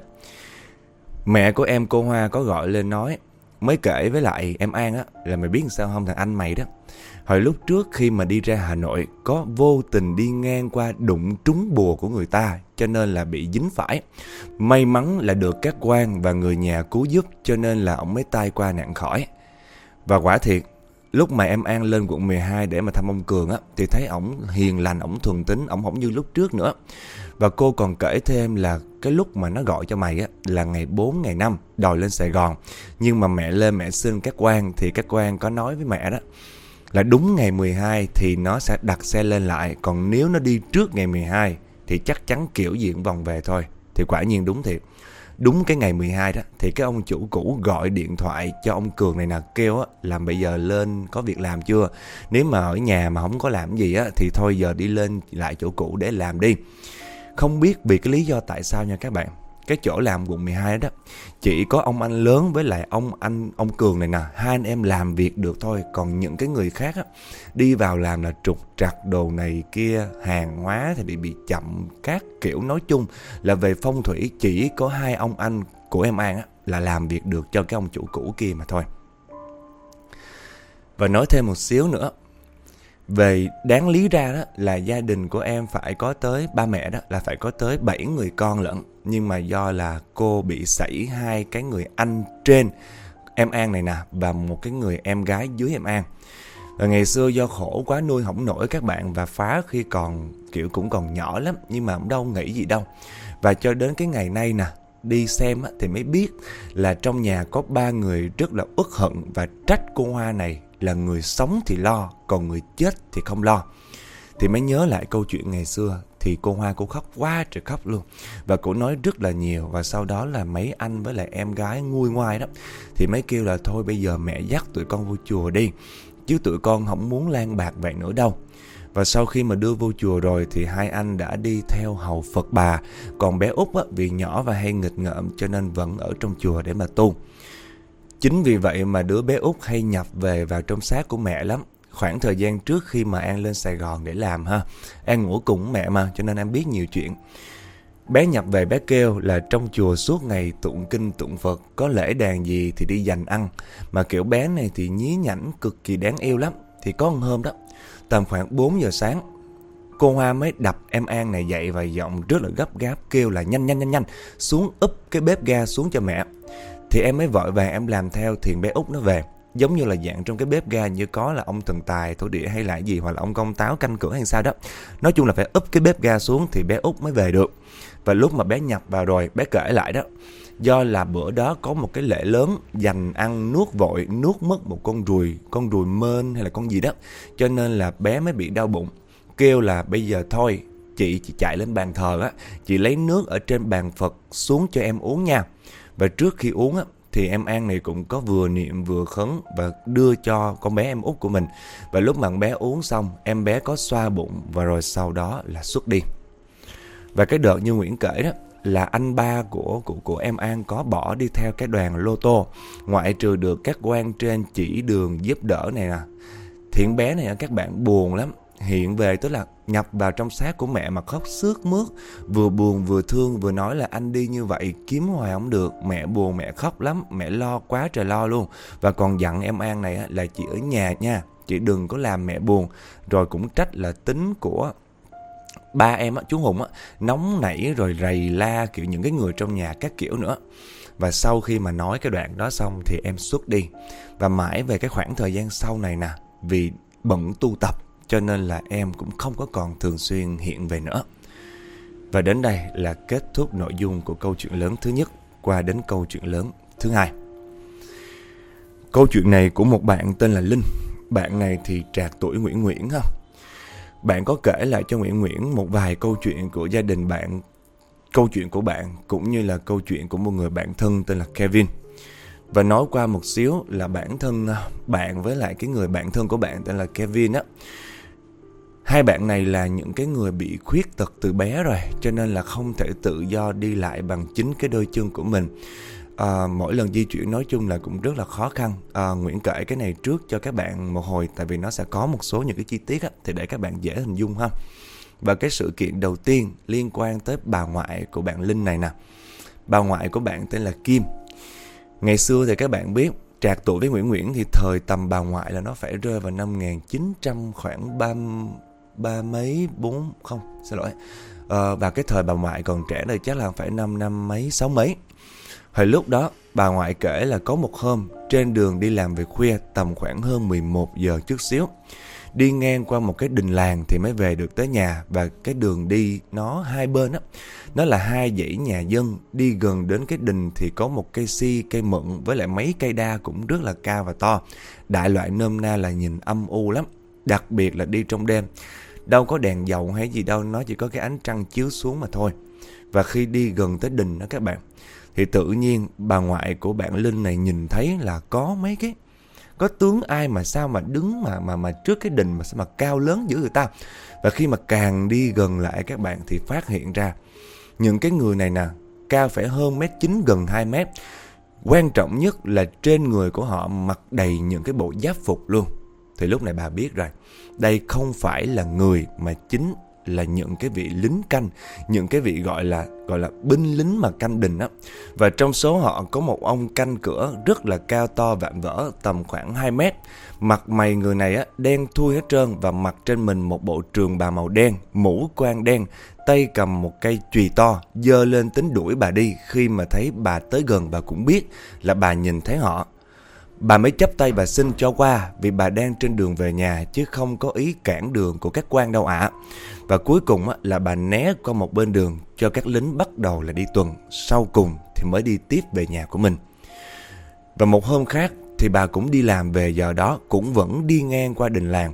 Mẹ của em, cô Hoa, có gọi lên nói, mới kể với lại em An á, là mày biết sao không thằng anh mày đó. Hồi lúc trước khi mà đi ra Hà Nội, có vô tình đi ngang qua đụng trúng bùa của người ta, cho nên là bị dính phải. May mắn là được các quan và người nhà cứu giúp, cho nên là ổng mới tai qua nạn khỏi. Và quả thiệt lúc mà em An lên quận 12 để mà thăm ông Cường á thì thấy ổng hiền lành, ổng thuần tính, ổng không như lúc trước nữa. Và cô còn kể thêm là cái lúc mà nó gọi cho mày á là ngày 4 ngày 5 đòi lên Sài Gòn. Nhưng mà mẹ lên mẹ xin các quan thì các quan có nói với mẹ đó là đúng ngày 12 thì nó sẽ đặt xe lên lại, còn nếu nó đi trước ngày 12 thì chắc chắn kiểu diện vòng về thôi. Thì quả nhiên đúng thiệt đúng cái ngày 12 đó, thì cái ông chủ cũ gọi điện thoại cho ông Cường này nè, kêu á là bây giờ lên có việc làm chưa? Nếu mà ở nhà mà không có làm gì á, thì thôi giờ đi lên lại chỗ cũ để làm đi. Không biết vì cái lý do tại sao nha các bạn cái chỗ làm quận 12 đó, chỉ có ông anh lớn với lại ông anh, ông Cường này nè, hai anh em làm việc được thôi. Còn những cái người khác á, đi vào làm là trục trặc đồ này kia, hàng hóa thì bị bị chậm các kiểu. Nói chung là về phong thủy chỉ có hai ông anh của em An á, là làm việc được cho cái ông chủ cũ kia mà thôi. Và nói thêm một xíu nữa, về đáng lý ra đó là gia đình của em phải có tới, ba mẹ đó là phải có tới 7 người con lận nhưng mà do là cô bị sảy hai cái người anh trên em An này nè và một cái người em gái dưới em An và ngày xưa do khổ quá nuôi không nổi các bạn và phá khi còn kiểu cũng còn nhỏ lắm nhưng mà cũng đâu nghĩ gì đâu và cho đến cái ngày nay nè đi xem thì mới biết là trong nhà có ba người rất là uất hận và trách cô Hoa này là người sống thì lo, còn người chết thì không lo. Thì mới nhớ lại câu chuyện ngày xưa thì cô Hoa cô khóc quá trời khóc luôn. Và cô nói rất là nhiều và sau đó là mấy anh với lại em gái nguôi ngoai đó. Thì mới kêu là thôi bây giờ mẹ dắt tụi con vô chùa đi. Chứ tụi con không muốn lan bạc vậy nữa đâu. Và sau khi mà đưa vô chùa rồi thì hai anh đã đi theo hầu Phật bà. Còn bé Út á, vì nhỏ và hay nghịch ngợm cho nên vẫn ở trong chùa để mà tu. Chính vì vậy mà đứa bé út hay nhập về vào trong xác của mẹ lắm. Khoảng thời gian trước khi mà An lên Sài Gòn để làm ha. An ngủ cùng mẹ mà cho nên An biết nhiều chuyện. Bé nhập về bé kêu là trong chùa suốt ngày tụng kinh tụng Phật, có lễ đàn gì thì đi dành ăn. Mà kiểu bé này thì nhí nhảnh cực kỳ đáng yêu lắm. Thì có một hôm đó, tầm khoảng 4 giờ sáng, cô Hoa mới đập em An này dậy và giọng rất là gấp gáp kêu là nhanh nhanh nhanh nhanh xuống úp cái bếp ga xuống cho mẹ. Thì em mới vội vàng em làm theo thiền bé út nó về Giống như là dạng trong cái bếp ga như có là ông thần tài thổ địa hay là gì Hoặc là ông công táo canh cửa hay sao đó. Nói chung là phải úp cái bếp ga xuống thì bé út mới về được. Và lúc mà bé nhập vào rồi bé kể lại đó. Do là bữa đó có một cái lễ lớn dành ăn nuốt vội nuốt mất một con ruồi Con ruồi mên hay là con gì đó. Cho nên là bé mới bị đau bụng. Kêu là bây giờ thôi chị chị chạy lên bàn thờ á Chị lấy nước ở trên bàn Phật xuống cho em uống nha. Và trước khi uống á, thì em An này cũng có vừa niệm vừa khấn và đưa cho con bé em út của mình. Và lúc mà bé uống xong, em bé có xoa bụng và rồi sau đó là xuất đi. Và cái đợt như Nguyễn kể đó là anh ba của của của em An có bỏ đi theo cái đoàn lô tô, ngoại trừ được các quan trên chỉ đường giúp đỡ này nè. Thiện bé này các bạn buồn lắm, hiện về, tức là nhập vào trong xác của mẹ mà khóc sướt mướt, vừa buồn vừa thương, vừa nói là anh đi như vậy kiếm hoài không được. Mẹ buồn, mẹ khóc lắm, mẹ lo quá trời lo luôn. Và còn dặn em an này là chị ở nhà nha, chị đừng có làm mẹ buồn. Rồi cũng trách là tính của ba em chú hùng nóng nảy rồi rầy la kiểu những cái người trong nhà các kiểu nữa. Và sau khi mà nói cái đoạn đó xong thì em xuất đi. Và mãi về cái khoảng thời gian sau này nè, vì bận tu tập cho nên là em cũng không có còn thường xuyên hiện về nữa. Và đến đây là kết thúc nội dung của câu chuyện lớn thứ nhất qua đến câu chuyện lớn thứ hai. Câu chuyện này của một bạn tên là Linh. Bạn này thì trạc tuổi Nguyễn Nguyễn ha. Bạn có kể lại cho Nguyễn Nguyễn một vài câu chuyện của gia đình bạn, câu chuyện của bạn cũng như là câu chuyện của một người bạn thân tên là Kevin. Và nói qua một xíu là bản thân à, bạn với lại cái người bạn thân của bạn tên là Kevin á Hai bạn này là những cái người bị khuyết tật từ bé rồi Cho nên là không thể tự do đi lại bằng chính cái đôi chân của mình à, Mỗi lần di chuyển nói chung là cũng rất là khó khăn à, Nguyễn kể cái này trước cho các bạn một hồi Tại vì nó sẽ có một số những cái chi tiết á, Thì để các bạn dễ hình dung ha Và cái sự kiện đầu tiên liên quan tới bà ngoại của bạn Linh này nè. Bà ngoại của bạn tên là Kim. Ngày xưa thì các bạn biết trạc tuổi với Nguyễn Nguyễn thì thời tầm bà ngoại là nó phải rơi vào năm 1900 khoảng ba ba mấy bốn không xin lỗi. À, và cái thời bà ngoại còn trẻ này chắc là phải năm năm mấy sáu mấy. Hồi lúc đó bà ngoại kể là có một hôm trên đường đi làm về khuya tầm khoảng hơn 11 giờ trước xíu đi ngang qua một cái đình làng thì mới về được tới nhà. Và cái đường đi nó hai bên á nó là hai dãy nhà dân. Đi gần đến cái đình thì có một cây si cây mận với lại mấy cây đa cũng rất là cao và to. Đại loại nôm na là nhìn âm u lắm đặc biệt là đi trong đêm đâu có đèn dầu hay gì đâu nó chỉ có cái ánh trăng chiếu xuống mà thôi và khi đi gần tới đình đó các bạn thì tự nhiên bà ngoại của bạn Linh này nhìn thấy là có mấy cái có tướng ai mà sao mà đứng mà mà mà trước cái đình mà sao mà cao lớn dữ người ta. Và khi mà càng đi gần lại các bạn thì phát hiện ra những cái người này nè, cao phải hơn mét chín gần 2 mét. Quan trọng nhất là trên người của họ mặc đầy những cái bộ giáp phục luôn. Thì lúc này bà biết rồi, đây không phải là người mà chính là những cái vị lính canh, những cái vị gọi là gọi là binh lính mà canh đình á. Và trong số họ có một ông canh cửa rất là cao to vạm vỡ tầm khoảng 2 mét. Mặt mày người này á đen thui hết trơn và mặc trên mình một bộ trường bà màu đen, mũ quan đen, tay cầm một cây chùy to, dơ lên tính đuổi bà đi. Khi mà thấy bà tới gần bà cũng biết là bà nhìn thấy họ. Bà mới chấp tay và xin cho qua vì bà đang trên đường về nhà chứ không có ý cản đường của các quan đâu ạ. Và cuối cùng là bà né qua một bên đường cho các lính bắt đầu là đi tuần, sau cùng thì mới đi tiếp về nhà của mình. Và một hôm khác thì bà cũng đi làm về giờ đó cũng vẫn đi ngang qua đình làng.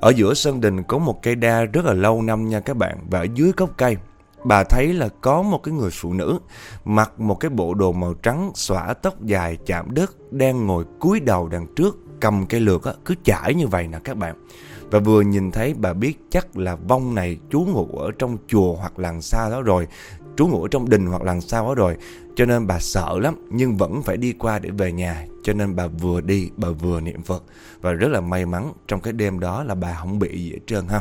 Ở giữa sân đình có một cây đa rất là lâu năm nha các bạn và ở dưới gốc cây bà thấy là có một cái người phụ nữ mặc một cái bộ đồ màu trắng xõa tóc dài chạm đất đang ngồi cúi đầu đằng trước cầm cây lược á, cứ chải như vậy nè các bạn. Và vừa nhìn thấy bà biết chắc là vong này trú ngụ ở trong chùa hoặc làng xa đó rồi, trú ngụ ở trong đình hoặc làng xa đó rồi. Cho nên bà sợ lắm nhưng vẫn phải đi qua để về nhà. Cho nên bà vừa đi, bà vừa niệm Phật. Và rất là may mắn trong cái đêm đó là bà không bị gì hết trơn ha.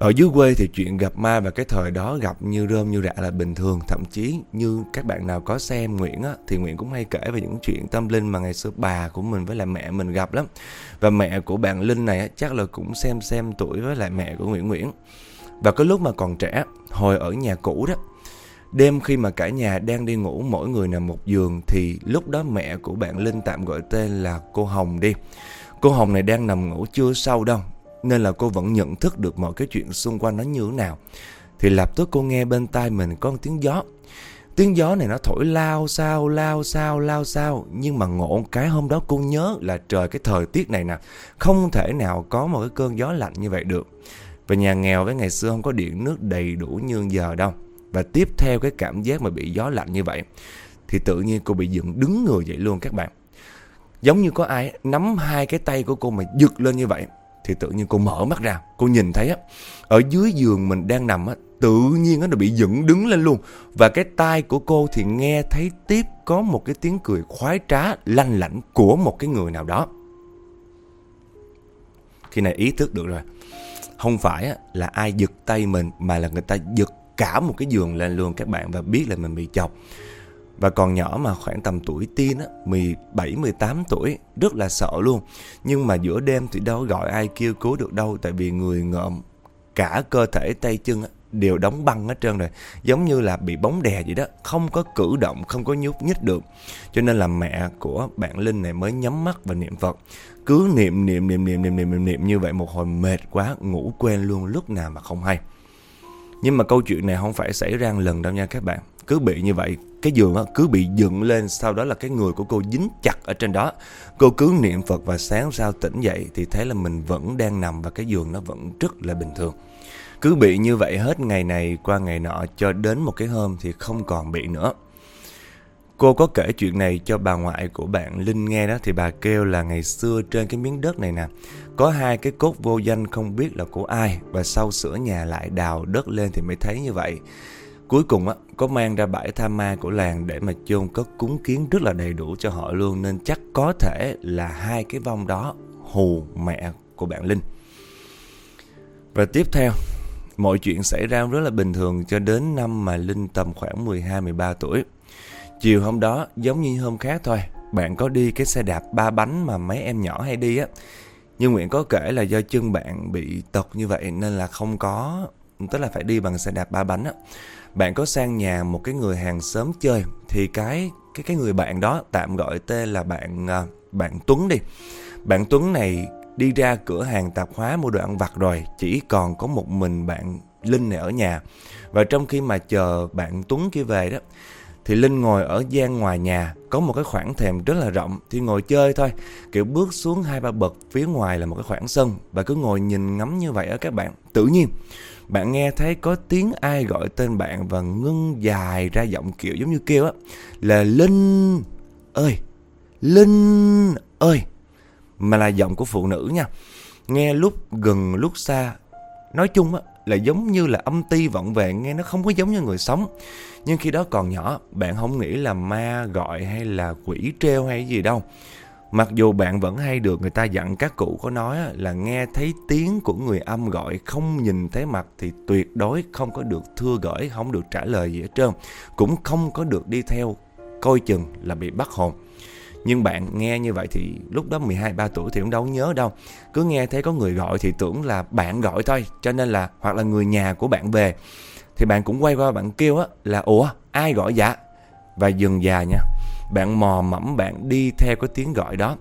Ở dưới quê thì chuyện gặp ma và cái thời đó gặp như rơm như rạ là bình thường. Thậm chí như các bạn nào có xem Nguyễn á Thì Nguyễn cũng hay kể về những chuyện tâm linh mà ngày xưa bà của mình với lại mẹ mình gặp lắm. Và mẹ của bạn Linh này á, chắc là cũng xem xem tuổi với lại mẹ của Nguyễn Nguyễn. Và cái lúc mà còn trẻ, hồi ở nhà cũ đó Đêm khi mà cả nhà đang đi ngủ mỗi người nằm một giường Thì lúc đó mẹ của bạn Linh tạm gọi tên là cô Hồng đi. Cô Hồng này đang nằm ngủ chưa sâu đâu nên là cô vẫn nhận thức được mọi cái chuyện xung quanh nó như thế nào. Thì lập tức cô nghe bên tai mình có một tiếng gió. Tiếng gió này nó thổi lao sao, lao sao, lao sao. Nhưng mà ngộ cái hôm đó cô nhớ là trời cái thời tiết này nè, không thể nào có một cái cơn gió lạnh như vậy được. Và nhà nghèo với ngày xưa không có điện nước đầy đủ như giờ đâu. Và tiếp theo cái cảm giác mà bị gió lạnh như vậy, thì tự nhiên cô bị dựng đứng người vậy luôn các bạn. Giống như có ai nắm hai cái tay của cô mà giật lên như vậy thì tự nhiên cô mở mắt ra cô nhìn thấy á ở dưới giường mình đang nằm á tự nhiên nó bị dựng đứng lên luôn. Và cái tai của cô thì nghe thấy tiếp có một cái tiếng cười khoái trá lanh lảnh của một cái người nào đó. Khi này ý thức được rồi. Không phải á, là ai giật tay mình mà là người ta giật cả một cái giường lên luôn các bạn và biết là mình bị chọc và còn nhỏ mà khoảng tầm tuổi teen á, 17, 18 tuổi, rất là sợ luôn. Nhưng mà giữa đêm thì đâu gọi ai kêu cứu được đâu, tại vì người ngợm cả cơ thể tay chân á, đều đóng băng hết trơn rồi. Giống như là bị bóng đè vậy đó không có cử động không có nhúc nhích được. Cho nên là mẹ của bạn linh này mới nhắm mắt và niệm phật. Cứ niệm niệm niệm niệm niệm niệm niệm, niệm như vậy một hồi mệt quá ngủ quên luôn lúc nào mà không hay. Nhưng mà câu chuyện này không phải xảy ra lần đâu nha các bạn. Cứ bị như vậy cái giường á, cứ bị dựng lên sau đó là cái người của cô dính chặt ở trên đó. Cô cứ niệm phật và sáng sau tỉnh dậy thì thấy là mình vẫn đang nằm và cái giường nó vẫn rất là bình thường. Cứ bị như vậy hết ngày này qua ngày nọ cho đến một cái hôm thì không còn bị nữa. Cô có kể chuyện này cho bà ngoại của bạn Linh nghe đó thì bà kêu là ngày xưa trên cái miếng đất này nè có hai cái cốt vô danh không biết là của ai và sau sửa nhà lại đào đất lên thì mới thấy như vậy. Cuối cùng á, có mang ra bãi tha ma của làng để mà chôn cất cúng kiến rất là đầy đủ cho họ luôn nên chắc có thể là hai cái vong đó hù mẹ của bạn Linh. Và tiếp theo, mọi chuyện xảy ra rất là bình thường cho đến năm mà Linh tầm khoảng 12-13 tuổi. Chiều hôm đó, giống như hôm khác thôi, bạn có đi cái xe đạp ba bánh mà mấy em nhỏ hay đi á. Nhưng Nguyễn có kể là do chân bạn bị tật như vậy nên là không có, tức là phải đi bằng xe đạp ba bánh á. Bạn có sang nhà một cái người hàng xóm chơi thì cái cái cái người bạn đó tạm gọi tên là bạn à, bạn Tuấn đi. Bạn Tuấn này đi ra cửa hàng tạp hóa mua đồ ăn vặt rồi, chỉ còn có một mình bạn Linh này ở nhà. Và trong khi mà chờ bạn Tuấn kia về đó, thì Linh ngồi ở gian ngoài nhà, có một cái khoảng thềm rất là rộng, thì ngồi chơi thôi. Kiểu bước xuống hai ba bậc phía ngoài là một cái khoảng sân, và cứ ngồi nhìn ngắm như vậy ở các bạn. Tự nhiên, bạn nghe thấy có tiếng ai gọi tên bạn và ngưng dài ra giọng kiểu giống như kêu á, là Linh ơi, Linh ơi mà là giọng của phụ nữ nha. Nghe lúc gần lúc xa, nói chung á, là giống như là âm ti vọng về, nghe nó không có giống như người sống. Nhưng khi đó còn nhỏ, bạn không nghĩ là ma gọi hay là quỷ treo hay gì đâu. Mặc dù bạn vẫn hay được người ta dặn các cụ có nói là nghe thấy tiếng của người âm gọi không nhìn thấy mặt thì tuyệt đối không có được thưa gửi, không được trả lời gì hết trơn. Cũng không có được đi theo coi chừng là bị bắt hồn. Nhưng bạn nghe như vậy thì lúc đó 12 3 tuổi thì cũng đâu nhớ đâu. Cứ nghe thấy có người gọi thì tưởng là bạn gọi thôi, cho nên là hoặc là người nhà của bạn về thì bạn cũng quay qua bạn kêu á là ủa ai gọi dạ? Và dừng già nha. Bạn mò mẫm bạn đi theo cái tiếng gọi đó.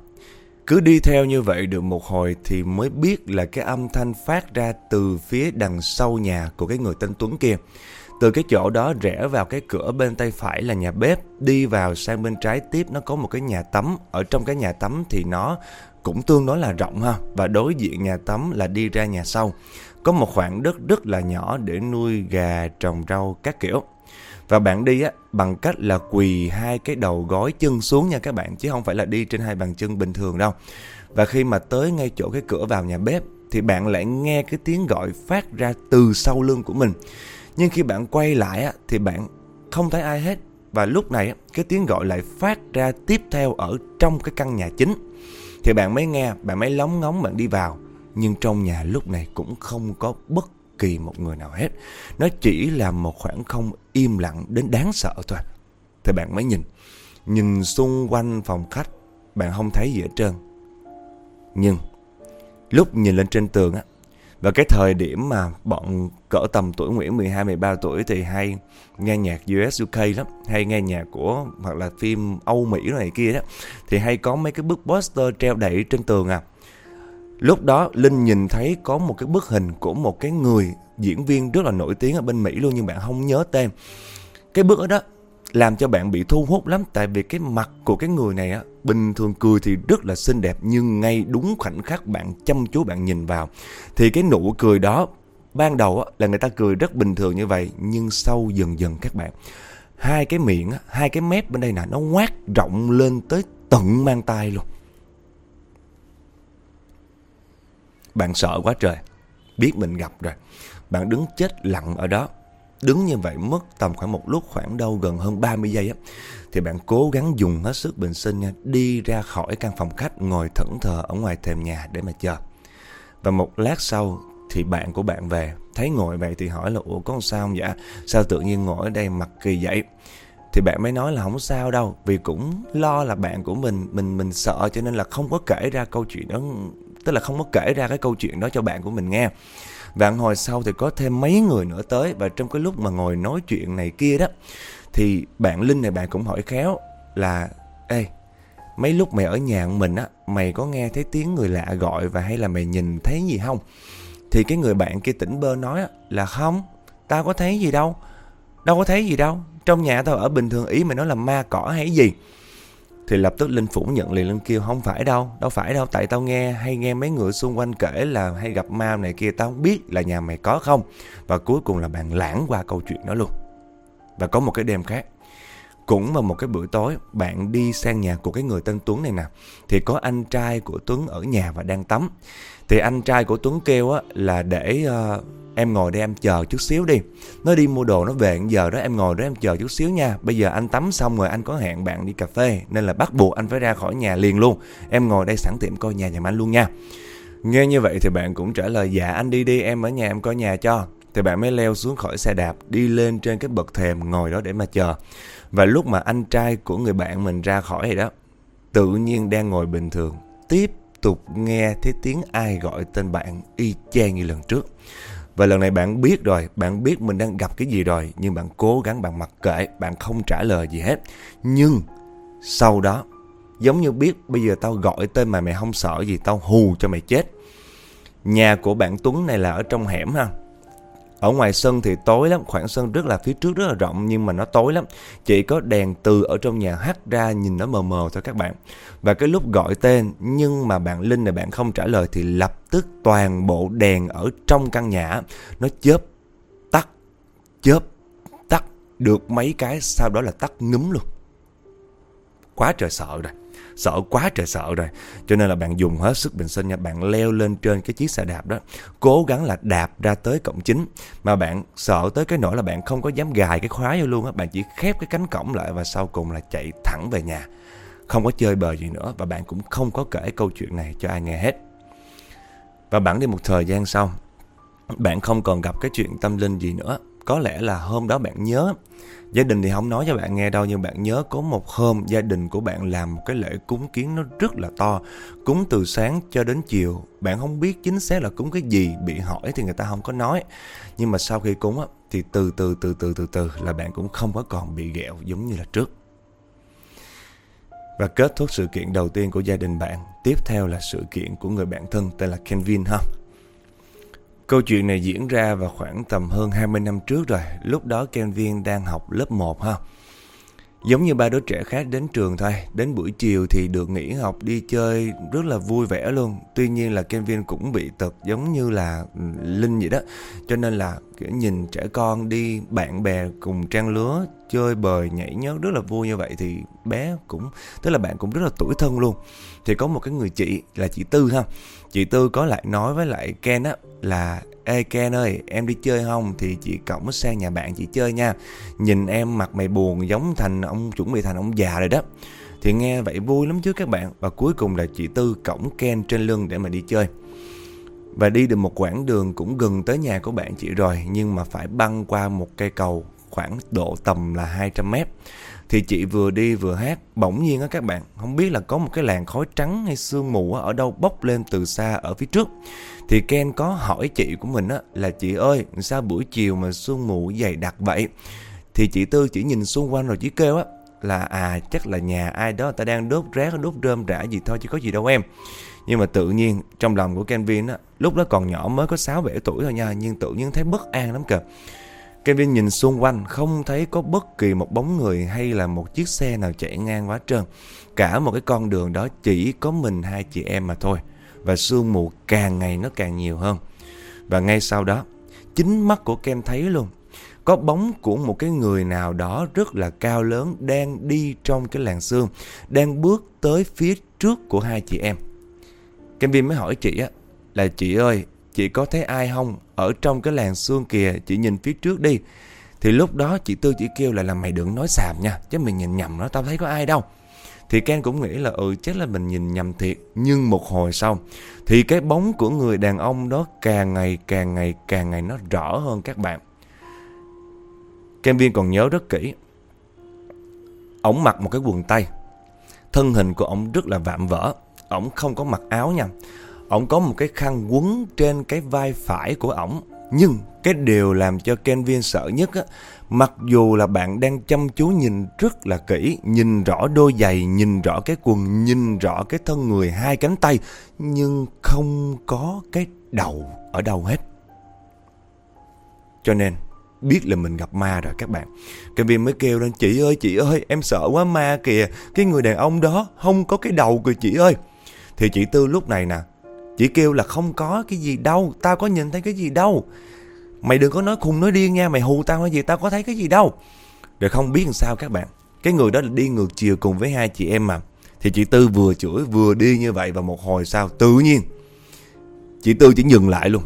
Cứ đi theo như vậy được một hồi thì mới biết là cái âm thanh phát ra từ phía đằng sau nhà của cái người tên Tuấn kia. Từ cái chỗ đó rẽ vào cái cửa bên tay phải là nhà bếp, đi vào sang bên trái tiếp nó có một cái nhà tắm. Ở trong cái nhà tắm thì nó cũng tương đối là rộng ha và đối diện nhà tắm là đi ra nhà sau. Có một khoảng đất rất là nhỏ để nuôi gà, trồng rau các kiểu. Và bạn đi á bằng cách là quỳ hai cái đầu gối chân xuống nha các bạn chứ không phải là đi trên hai bàn chân bình thường đâu. Và khi mà tới ngay chỗ cái cửa vào nhà bếp thì bạn lại nghe cái tiếng gọi phát ra từ sau lưng của mình. Nhưng khi bạn quay lại á, thì bạn không thấy ai hết. Và lúc này cái tiếng gọi lại phát ra tiếp theo ở trong cái căn nhà chính. Thì bạn mới nghe, bạn mới lóng ngóng bạn đi vào. Nhưng trong nhà lúc này cũng không có bất kỳ một người nào hết. Nó chỉ là một khoảng không im lặng đến đáng sợ thôi. Thì bạn mới nhìn. Nhìn xung quanh phòng khách, bạn không thấy gì hết trơn. Nhưng lúc nhìn lên trên tường á, và cái thời điểm mà bọn cỡ tầm tuổi Nguyễn 12 13 tuổi thì hay nghe nhạc US UK lắm, hay nghe nhạc của hoặc là phim Âu Mỹ này kia đó thì hay có mấy cái bức poster treo đậy trên tường à. Lúc đó, Linh nhìn thấy có một cái bức hình của một cái người diễn viên rất là nổi tiếng ở bên Mỹ luôn, nhưng bạn không nhớ tên. Cái bức đó làm cho bạn bị thu hút lắm, tại vì cái mặt của cái người này á, bình thường cười thì rất là xinh đẹp, nhưng ngay đúng khoảnh khắc bạn chăm chú bạn nhìn vào, thì cái nụ cười đó ban đầu á, là người ta cười rất bình thường như vậy, nhưng sau dần dần các bạn, hai cái miệng hai cái mép bên đây nè, nó ngoác rộng lên tới tận mang tay luôn bạn sợ quá trời. Biết mình gặp rồi. Bạn đứng chết lặng ở đó. Đứng như vậy mất tầm khoảng một lúc, khoảng đâu gần hơn 30 giây á, Thì bạn cố gắng dùng hết sức bình sinh nha, Đi ra khỏi căn phòng khách, ngồi thẫn thờ ở ngoài thềm nhà để mà chờ. Và một lát sau thì bạn của bạn về, Thấy ngồi vậy thì hỏi là, Ủa, có sao không vậy? Sao tự nhiên ngồi ở đây mặt kỳ vậy? Thì bạn mới nói là, không sao đâu, vì cũng lo là bạn của mình mình mình sợ cho nên là không có kể ra câu chuyện đó tức là không có kể ra cái câu chuyện đó cho bạn của mình nghe. Và hồi sau thì có thêm mấy người nữa tới. Và trong cái lúc mà ngồi nói chuyện này kia đó, thì bạn Linh này bạn cũng hỏi khéo là, ê, mấy lúc mày ở nhà mình á, mày có nghe thấy tiếng người lạ gọi và hay là mày nhìn thấy gì không? Thì cái người bạn kia tỉnh bơ nói là, không, tao có thấy gì đâu đâu có thấy gì đâu. Trong nhà tao ở bình thường, ý mày nói là ma cỏ hay gì? Thì lập tức Linh phủ nhận liền, Linh kêu, không phải đâu Đâu phải đâu, Tại tao nghe, hay nghe mấy người xung quanh kể là hay gặp ma này kia, Tao không biết là nhà mày có không. Và cuối cùng là bạn lãng qua câu chuyện đó luôn. Và có một cái đêm khác, cũng vào một cái buổi tối, bạn đi sang nhà của cái người tên Tuấn này nè, thì có anh trai của Tuấn ở nhà và đang tắm thì anh trai của Tuấn kêu á là để uh, em ngồi đây em chờ chút xíu đi. Nó đi mua đồ nó về giờ đó em ngồi đó em chờ chút xíu nha. Bây giờ anh tắm xong rồi anh có hẹn bạn đi cà phê nên là bắt buộc anh phải ra khỏi nhà liền luôn. Em ngồi đây sẵn tiệm coi nhà nhà anh luôn nha. Nghe như vậy thì bạn cũng trả lời dạ anh đi đi em ở nhà em coi nhà cho. Thì bạn mới leo xuống khỏi xe đạp, đi lên trên cái bậc thềm ngồi đó để mà chờ. Và lúc mà anh trai của người bạn mình ra khỏi rồi đó, tự nhiên đang ngồi bình thường, tiếp tục nghe thấy tiếng ai gọi tên bạn y chang như lần trước. Và lần này bạn biết rồi, bạn biết mình đang gặp cái gì rồi, nhưng bạn cố gắng bạn mặc kệ, bạn không trả lời gì hết. Nhưng sau đó, giống như biết bây giờ tao gọi tên mà mày không sợ gì, tao hù cho mày chết. Nhà của bạn Tuấn này là ở trong hẻm ha. Ở ngoài sân thì tối lắm, khoảng sân rất là phía trước rất là rộng nhưng mà nó tối lắm. Chỉ có đèn từ ở trong nhà hắt ra nhìn nó mờ mờ thôi các bạn. Và cái lúc gọi tên nhưng mà bạn Linh này bạn không trả lời thì lập tức toàn bộ đèn ở trong căn nhà nó chớp tắt, chớp tắt được mấy cái sau đó là tắt ngấm luôn. Quá trời sợ rồi sợ quá trời sợ rồi. Cho nên là bạn dùng hết sức bình sinh nha. Bạn leo lên trên cái chiếc xe đạp đó, cố gắng là đạp ra tới cổng chính. Mà bạn sợ tới cái nỗi là bạn không có dám gài cái khóa vô luôn á. Bạn chỉ khép cái cánh cổng lại và sau cùng là chạy thẳng về nhà. Không có chơi bời gì nữa và bạn cũng không có kể câu chuyện này cho ai nghe hết. Và bạn đi một thời gian sau, bạn không còn gặp cái chuyện tâm linh gì nữa có lẽ là hôm đó bạn nhớ. Gia đình thì không nói cho bạn nghe đâu Nhưng bạn nhớ có một hôm gia đình của bạn làm một cái lễ cúng kiến nó rất là to. Cúng từ sáng cho đến chiều. Bạn không biết chính xác là cúng cái gì Bị hỏi thì người ta không có nói. Nhưng mà sau khi cúng á, thì từ từ từ từ từ từ là bạn cũng không có còn bị ghẹo giống như là trước. Và kết thúc sự kiện đầu tiên của gia đình bạn. Tiếp theo là sự kiện của người bạn thân tên là Kenvin ha. Câu chuyện này diễn ra vào khoảng tầm hơn 20 năm trước rồi, lúc đó Kenvin đang học lớp 1 ha. Giống như ba đứa trẻ khác đến trường thôi, đến buổi chiều thì được nghỉ học đi chơi rất là vui vẻ luôn. Tuy nhiên là Kenvin cũng bị tật giống như là ừ, Linh vậy đó. Cho nên là kiểu nhìn trẻ con đi bạn bè cùng trang lứa chơi bời nhảy nhót rất là vui như vậy thì bé cũng tức là bạn cũng rất là tuổi thân luôn. Thì có một cái người chị là chị Tư ha. Chị Tư có lại nói với lại Ken á là Ê Ken ơi, em đi chơi không? Thì chị cổng sang nhà bạn chị chơi nha. Nhìn em mặt mày buồn giống thành ông chuẩn bị thành ông già rồi đó. Thì nghe vậy vui lắm chứ các bạn. Và cuối cùng là chị Tư cổng Ken trên lưng để mà đi chơi. Và đi được một quãng đường cũng gần tới nhà của bạn chị rồi. Nhưng mà phải băng qua một cây cầu khoảng độ tầm là 200 mét. Thì chị vừa đi vừa hát, bỗng nhiên á các bạn, không biết là có một cái làn khói trắng hay sương mù ở đâu bốc lên từ xa ở phía trước. Thì Ken có hỏi chị của mình á là chị ơi, sao buổi chiều mà sương mù dày đặc vậy? Thì chị Tư chỉ nhìn xung quanh rồi chỉ kêu á là à chắc là nhà ai đó ta đang đốt rác đốt rơm rã gì thôi chứ có gì đâu em. Nhưng mà tự nhiên trong lòng của Kenvin á, lúc đó còn nhỏ mới có 6 7 tuổi thôi nha, nhưng tự nhiên thấy bất an lắm kìa. Kevin nhìn xung quanh không thấy có bất kỳ một bóng người hay là một chiếc xe nào chạy ngang quá trơn. Cả một cái con đường đó chỉ có mình hai chị em mà thôi. Và sương mù càng ngày nó càng nhiều hơn. Và ngay sau đó, chính mắt của Ken thấy luôn. Có bóng của một cái người nào đó rất là cao lớn đang đi trong cái làng sương. Đang bước tới phía trước của hai chị em. Kevin mới hỏi chị á, là chị ơi, chị có thấy ai không? Ở trong cái làng xương kìa, chị nhìn phía trước đi. Thì lúc đó chị Tư chỉ kêu là, là mày đừng nói xàm nha, chứ mình nhìn nhầm nó, tao thấy có ai đâu. Thì Ken cũng nghĩ là ừ chắc là mình nhìn nhầm thiệt Nhưng một hồi sau Thì cái bóng của người đàn ông đó càng ngày càng ngày càng ngày nó rõ hơn các bạn Ken Viên còn nhớ rất kỹ Ông mặc một cái quần tây Thân hình của ông rất là vạm vỡ Ông không có mặc áo nha Ông có một cái khăn quấn trên cái vai phải của ổng. Nhưng cái điều làm cho Kenvin sợ nhất á, mặc dù là bạn đang chăm chú nhìn rất là kỹ, nhìn rõ đôi giày, nhìn rõ cái quần, nhìn rõ cái thân người hai cánh tay, nhưng không có cái đầu ở đâu hết. Cho nên biết là mình gặp ma rồi các bạn. Kevin mới kêu lên chị ơi chị ơi em sợ quá ma kìa, cái người đàn ông đó không có cái đầu kìa chị ơi. Thì chị Tư lúc này nè Chị kêu là không có cái gì đâu, Tao có nhìn thấy cái gì đâu. Mày đừng có nói khùng nói điên nha, Mày hù tao hay gì, tao có thấy cái gì đâu. Rồi không biết làm sao các bạn, Cái người đó là đi ngược chiều cùng với hai chị em mà. Thì chị Tư vừa chửi, vừa đi như vậy Và một hồi sau tự nhiên, Chị Tư chỉ dừng lại luôn.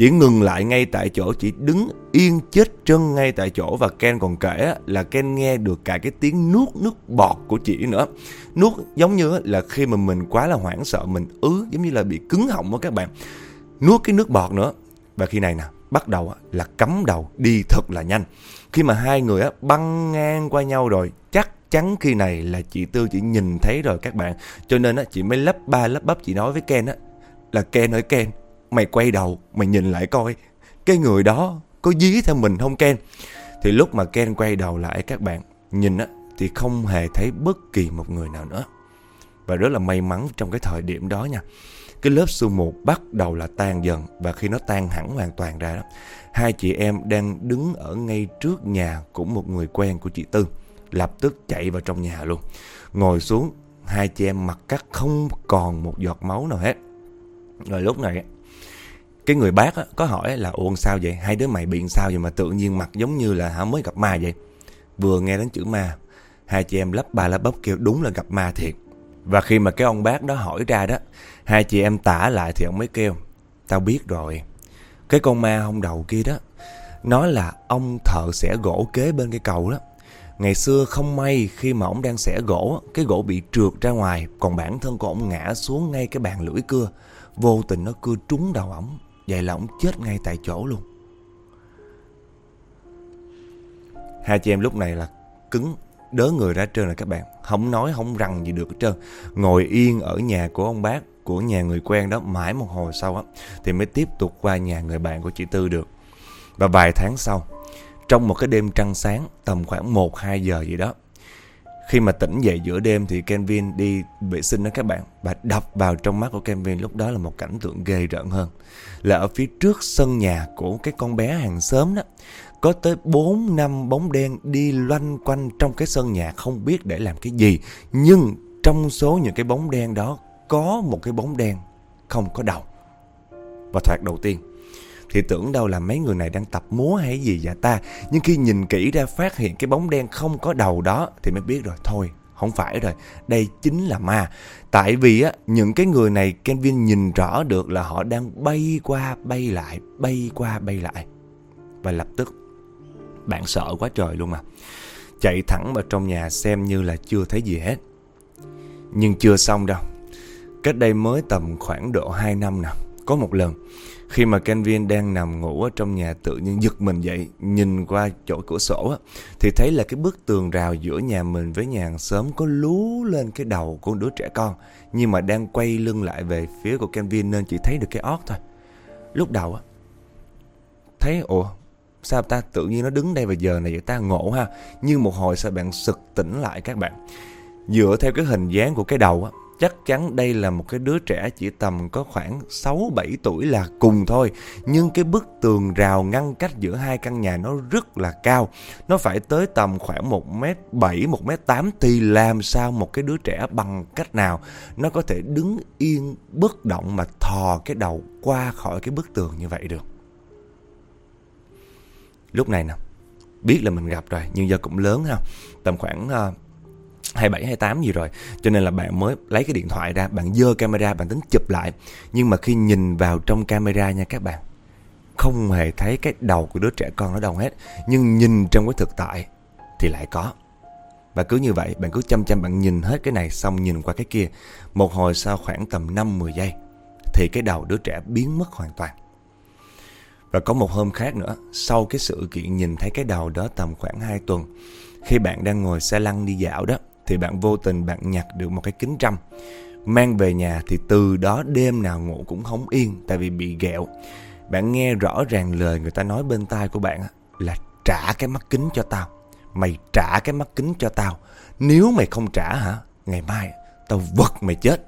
Chỉ ngừng lại ngay tại chỗ chỉ đứng yên chết chân ngay tại chỗ và Ken còn kể là Ken nghe được cả cái tiếng nuốt nước bọt của chị nữa. Nuốt giống như là khi mà mình quá là hoảng sợ mình ứ giống như là bị cứng họng đó các bạn. Nuốt cái nước bọt nữa. Và khi này nè, bắt đầu là cắm đầu đi thật là nhanh. Khi mà hai người băng ngang qua nhau rồi, chắc chắn khi này là chị Tư chỉ nhìn thấy rồi các bạn. Cho nên chị mới lắp ba lắp bắp chị nói với Ken á là Ken ơi Ken, mày quay đầu, mày nhìn lại coi cái người đó có dí theo mình không Ken? Thì lúc mà Ken quay đầu lại các bạn nhìn á thì không hề thấy bất kỳ một người nào nữa. Và rất là may mắn trong cái thời điểm đó nha. Cái lớp sương mù bắt đầu là tan dần và khi nó tan hẳn hoàn toàn ra đó, hai chị em đang đứng ở ngay trước nhà của một người quen của chị Tư, lập tức chạy vào trong nhà luôn. Ngồi xuống, hai chị em mặt cắt không còn một giọt máu nào hết. Rồi lúc này cái người bác á, có hỏi là ủa sao vậy? Hai đứa mày bị sao vậy mà tự nhiên mặt giống như là hả mới gặp ma vậy? Vừa nghe đến chữ ma hai chị em lắp ba lắp bắp kêu đúng là gặp ma thiệt. Và khi mà cái ông bác đó hỏi ra đó hai chị em tả lại thì ông mới kêu tao biết rồi. Cái con ma hông đầu kia đó nó là ông thợ xẻ gỗ kế bên cái cầu đó. Ngày xưa không may khi mà ông đang xẻ gỗ, cái gỗ bị trượt ra ngoài, còn bản thân của ông ngã xuống ngay cái bàn lưỡi cưa. Vô tình nó cưa trúng đầu ổng, Vậy là ông chết ngay tại chỗ luôn. Hai chị em lúc này là cứng, đớ người ra trơn rồi các bạn. Không nói, không răng gì được hết trơn. Ngồi yên ở nhà của ông bác, Của nhà người quen đó mãi một hồi sau á, Thì mới tiếp tục qua nhà người bạn của chị Tư được. Và vài tháng sau, Trong một cái đêm trăng sáng, Tầm khoảng 1-2 giờ gì đó khi mà tỉnh dậy giữa đêm thì Kenvin đi vệ sinh đó các bạn. Và đập vào trong mắt của Kenvin lúc đó là một cảnh tượng ghê rợn hơn. Là ở phía trước sân nhà của cái con bé hàng xóm đó, Có tới 4 năm bóng đen đi loanh quanh trong cái sân nhà, không biết để làm cái gì. Nhưng trong số những cái bóng đen đó, có một cái bóng đen không có đầu. Và thoạt đầu tiên thì tưởng đâu là mấy người này đang tập múa hay gì vậy ta Nhưng khi nhìn kỹ ra phát hiện cái bóng đen không có đầu đó Thì mới biết rồi thôi không phải rồi, đây chính là ma. Tại vì á, những cái người này Kenvin nhìn rõ được là họ đang bay qua bay lại, bay qua bay lại. Và lập tức bạn sợ quá trời luôn mà. Chạy thẳng vào trong nhà xem như là chưa thấy gì hết. Nhưng chưa xong đâu. Cách đây mới tầm khoảng độ 2 năm nè. Có một lần khi mà Kenvin đang nằm ngủ ở trong nhà tự nhiên giật mình dậy, nhìn qua chỗ cửa sổ á, thì thấy là cái bức tường rào giữa nhà mình với nhà hàng xóm có lú lên cái đầu của đứa trẻ con, nhưng mà đang quay lưng lại về phía của Kenvin nên chỉ thấy được cái ót thôi. Lúc đầu á, thấy ủa sao ta tự nhiên nó đứng đây vào giờ này vậy ta ngộ ha, nhưng một hồi sao bạn sực tỉnh lại các bạn. Dựa theo cái hình dáng của cái đầu á, Chắc chắn đây là một cái đứa trẻ chỉ tầm có khoảng 6-7 tuổi là cùng thôi. Nhưng cái bức tường rào ngăn cách giữa hai căn nhà nó rất là cao. Nó phải tới tầm khoảng 1m7, 1m8 thì làm sao một cái đứa trẻ bằng cách nào nó có thể đứng yên bất động mà thò cái đầu qua khỏi cái bức tường như vậy được. Lúc này nè, biết là mình gặp rồi nhưng giờ cũng lớn ha. Tầm khoảng ờ, 27, 28 gì rồi. Cho nên là bạn mới lấy cái điện thoại ra Bạn dơ camera, bạn tính chụp lại. Nhưng mà khi nhìn vào trong camera nha các bạn Không hề thấy cái đầu của đứa trẻ con ở đâu hết. Nhưng nhìn trong cái thực tại Thì lại có. Và cứ như vậy bạn cứ chăm chăm bạn nhìn hết cái này Xong nhìn qua cái kia. Một hồi sau khoảng tầm 5-10 giây Thì cái đầu đứa trẻ biến mất hoàn toàn. Và có một hôm khác nữa Sau cái sự kiện nhìn thấy cái đầu đó tầm khoảng 2 tuần Khi bạn đang ngồi xe lăn đi dạo đó thì bạn vô tình bạn nhặt được một cái kính trăm. Mang về nhà thì từ đó đêm nào ngủ cũng không yên tại vì bị ghẹo. Bạn nghe rõ ràng lời người ta nói bên tai của bạn là trả cái mắt kính cho tao. Mày trả cái mắt kính cho tao. Nếu mày không trả hả, ngày mai tao vật mày chết.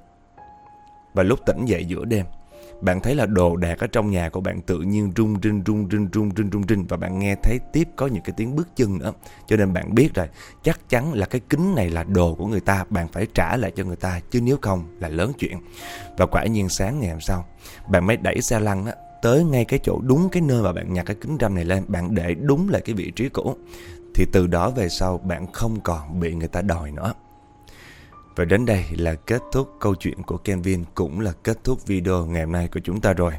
Và lúc tỉnh dậy giữa đêm, bạn thấy là đồ đạc ở trong nhà của bạn tự nhiên rung rinh rung rinh rung rinh rung rinh và bạn nghe thấy tiếp có những cái tiếng bước chân nữa cho nên bạn biết rồi, chắc chắn là cái kính này là đồ của người ta, bạn phải trả lại cho người ta, chứ nếu không là lớn chuyện. Và quả nhiên sáng ngày hôm sau, bạn mới đẩy xe lăn á, tới ngay cái chỗ đúng cái nơi mà bạn nhặt cái kính râm này lên, bạn để đúng lại cái vị trí cũ. Thì từ đó về sau, bạn không còn bị người ta đòi nữa. Và đến đây là kết thúc câu chuyện của Kenvin cũng là kết thúc video ngày hôm nay của chúng ta rồi.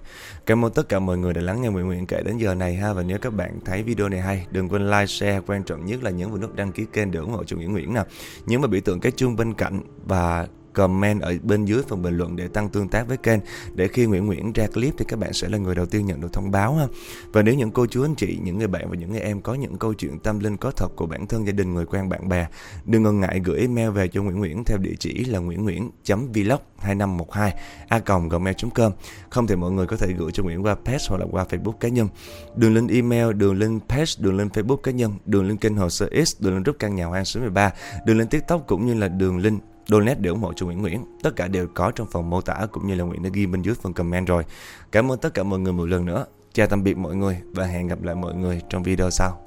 Cảm ơn tất cả mọi người đã lắng nghe Nguyễn Nguyễn kể đến giờ này ha và nếu các bạn thấy video này hay đừng quên like, share, quan trọng nhất là nhấn vào nút đăng ký kênh để ủng hộ cho Nguyễn Nguyễn nè. Nhấn vào biểu tượng cái chuông bên cạnh và comment ở bên dưới phần bình luận để tăng tương tác với kênh. Để khi Nguyễn Nguyễn ra clip thì các bạn sẽ là người đầu tiên nhận được thông báo ha. Và nếu những cô chú anh chị, những người bạn và những người em có những câu chuyện tâm linh có thật của bản thân gia đình, người quen bạn bè, đừng ngần ngại gửi email về cho Nguyễn Nguyễn theo địa chỉ là nguyễn nguyễn.vlog 2512 a gmail.com không thì mọi người có thể gửi cho Nguyễn qua page hoặc là qua Facebook cá nhân. Đường link email đường link page đường link Facebook cá nhân đường link kênh hồ sơ X đường link group căn nhà hoang số 13 đường link TikTok cũng như là đường link donate để ủng hộ cho Nguyễn Nguyễn. Tất cả đều có trong phần mô tả cũng như là Nguyễn đã ghi bên dưới phần comment rồi. Cảm ơn tất cả mọi người một lần nữa. Chào tạm biệt mọi người và hẹn gặp lại mọi người trong video sau.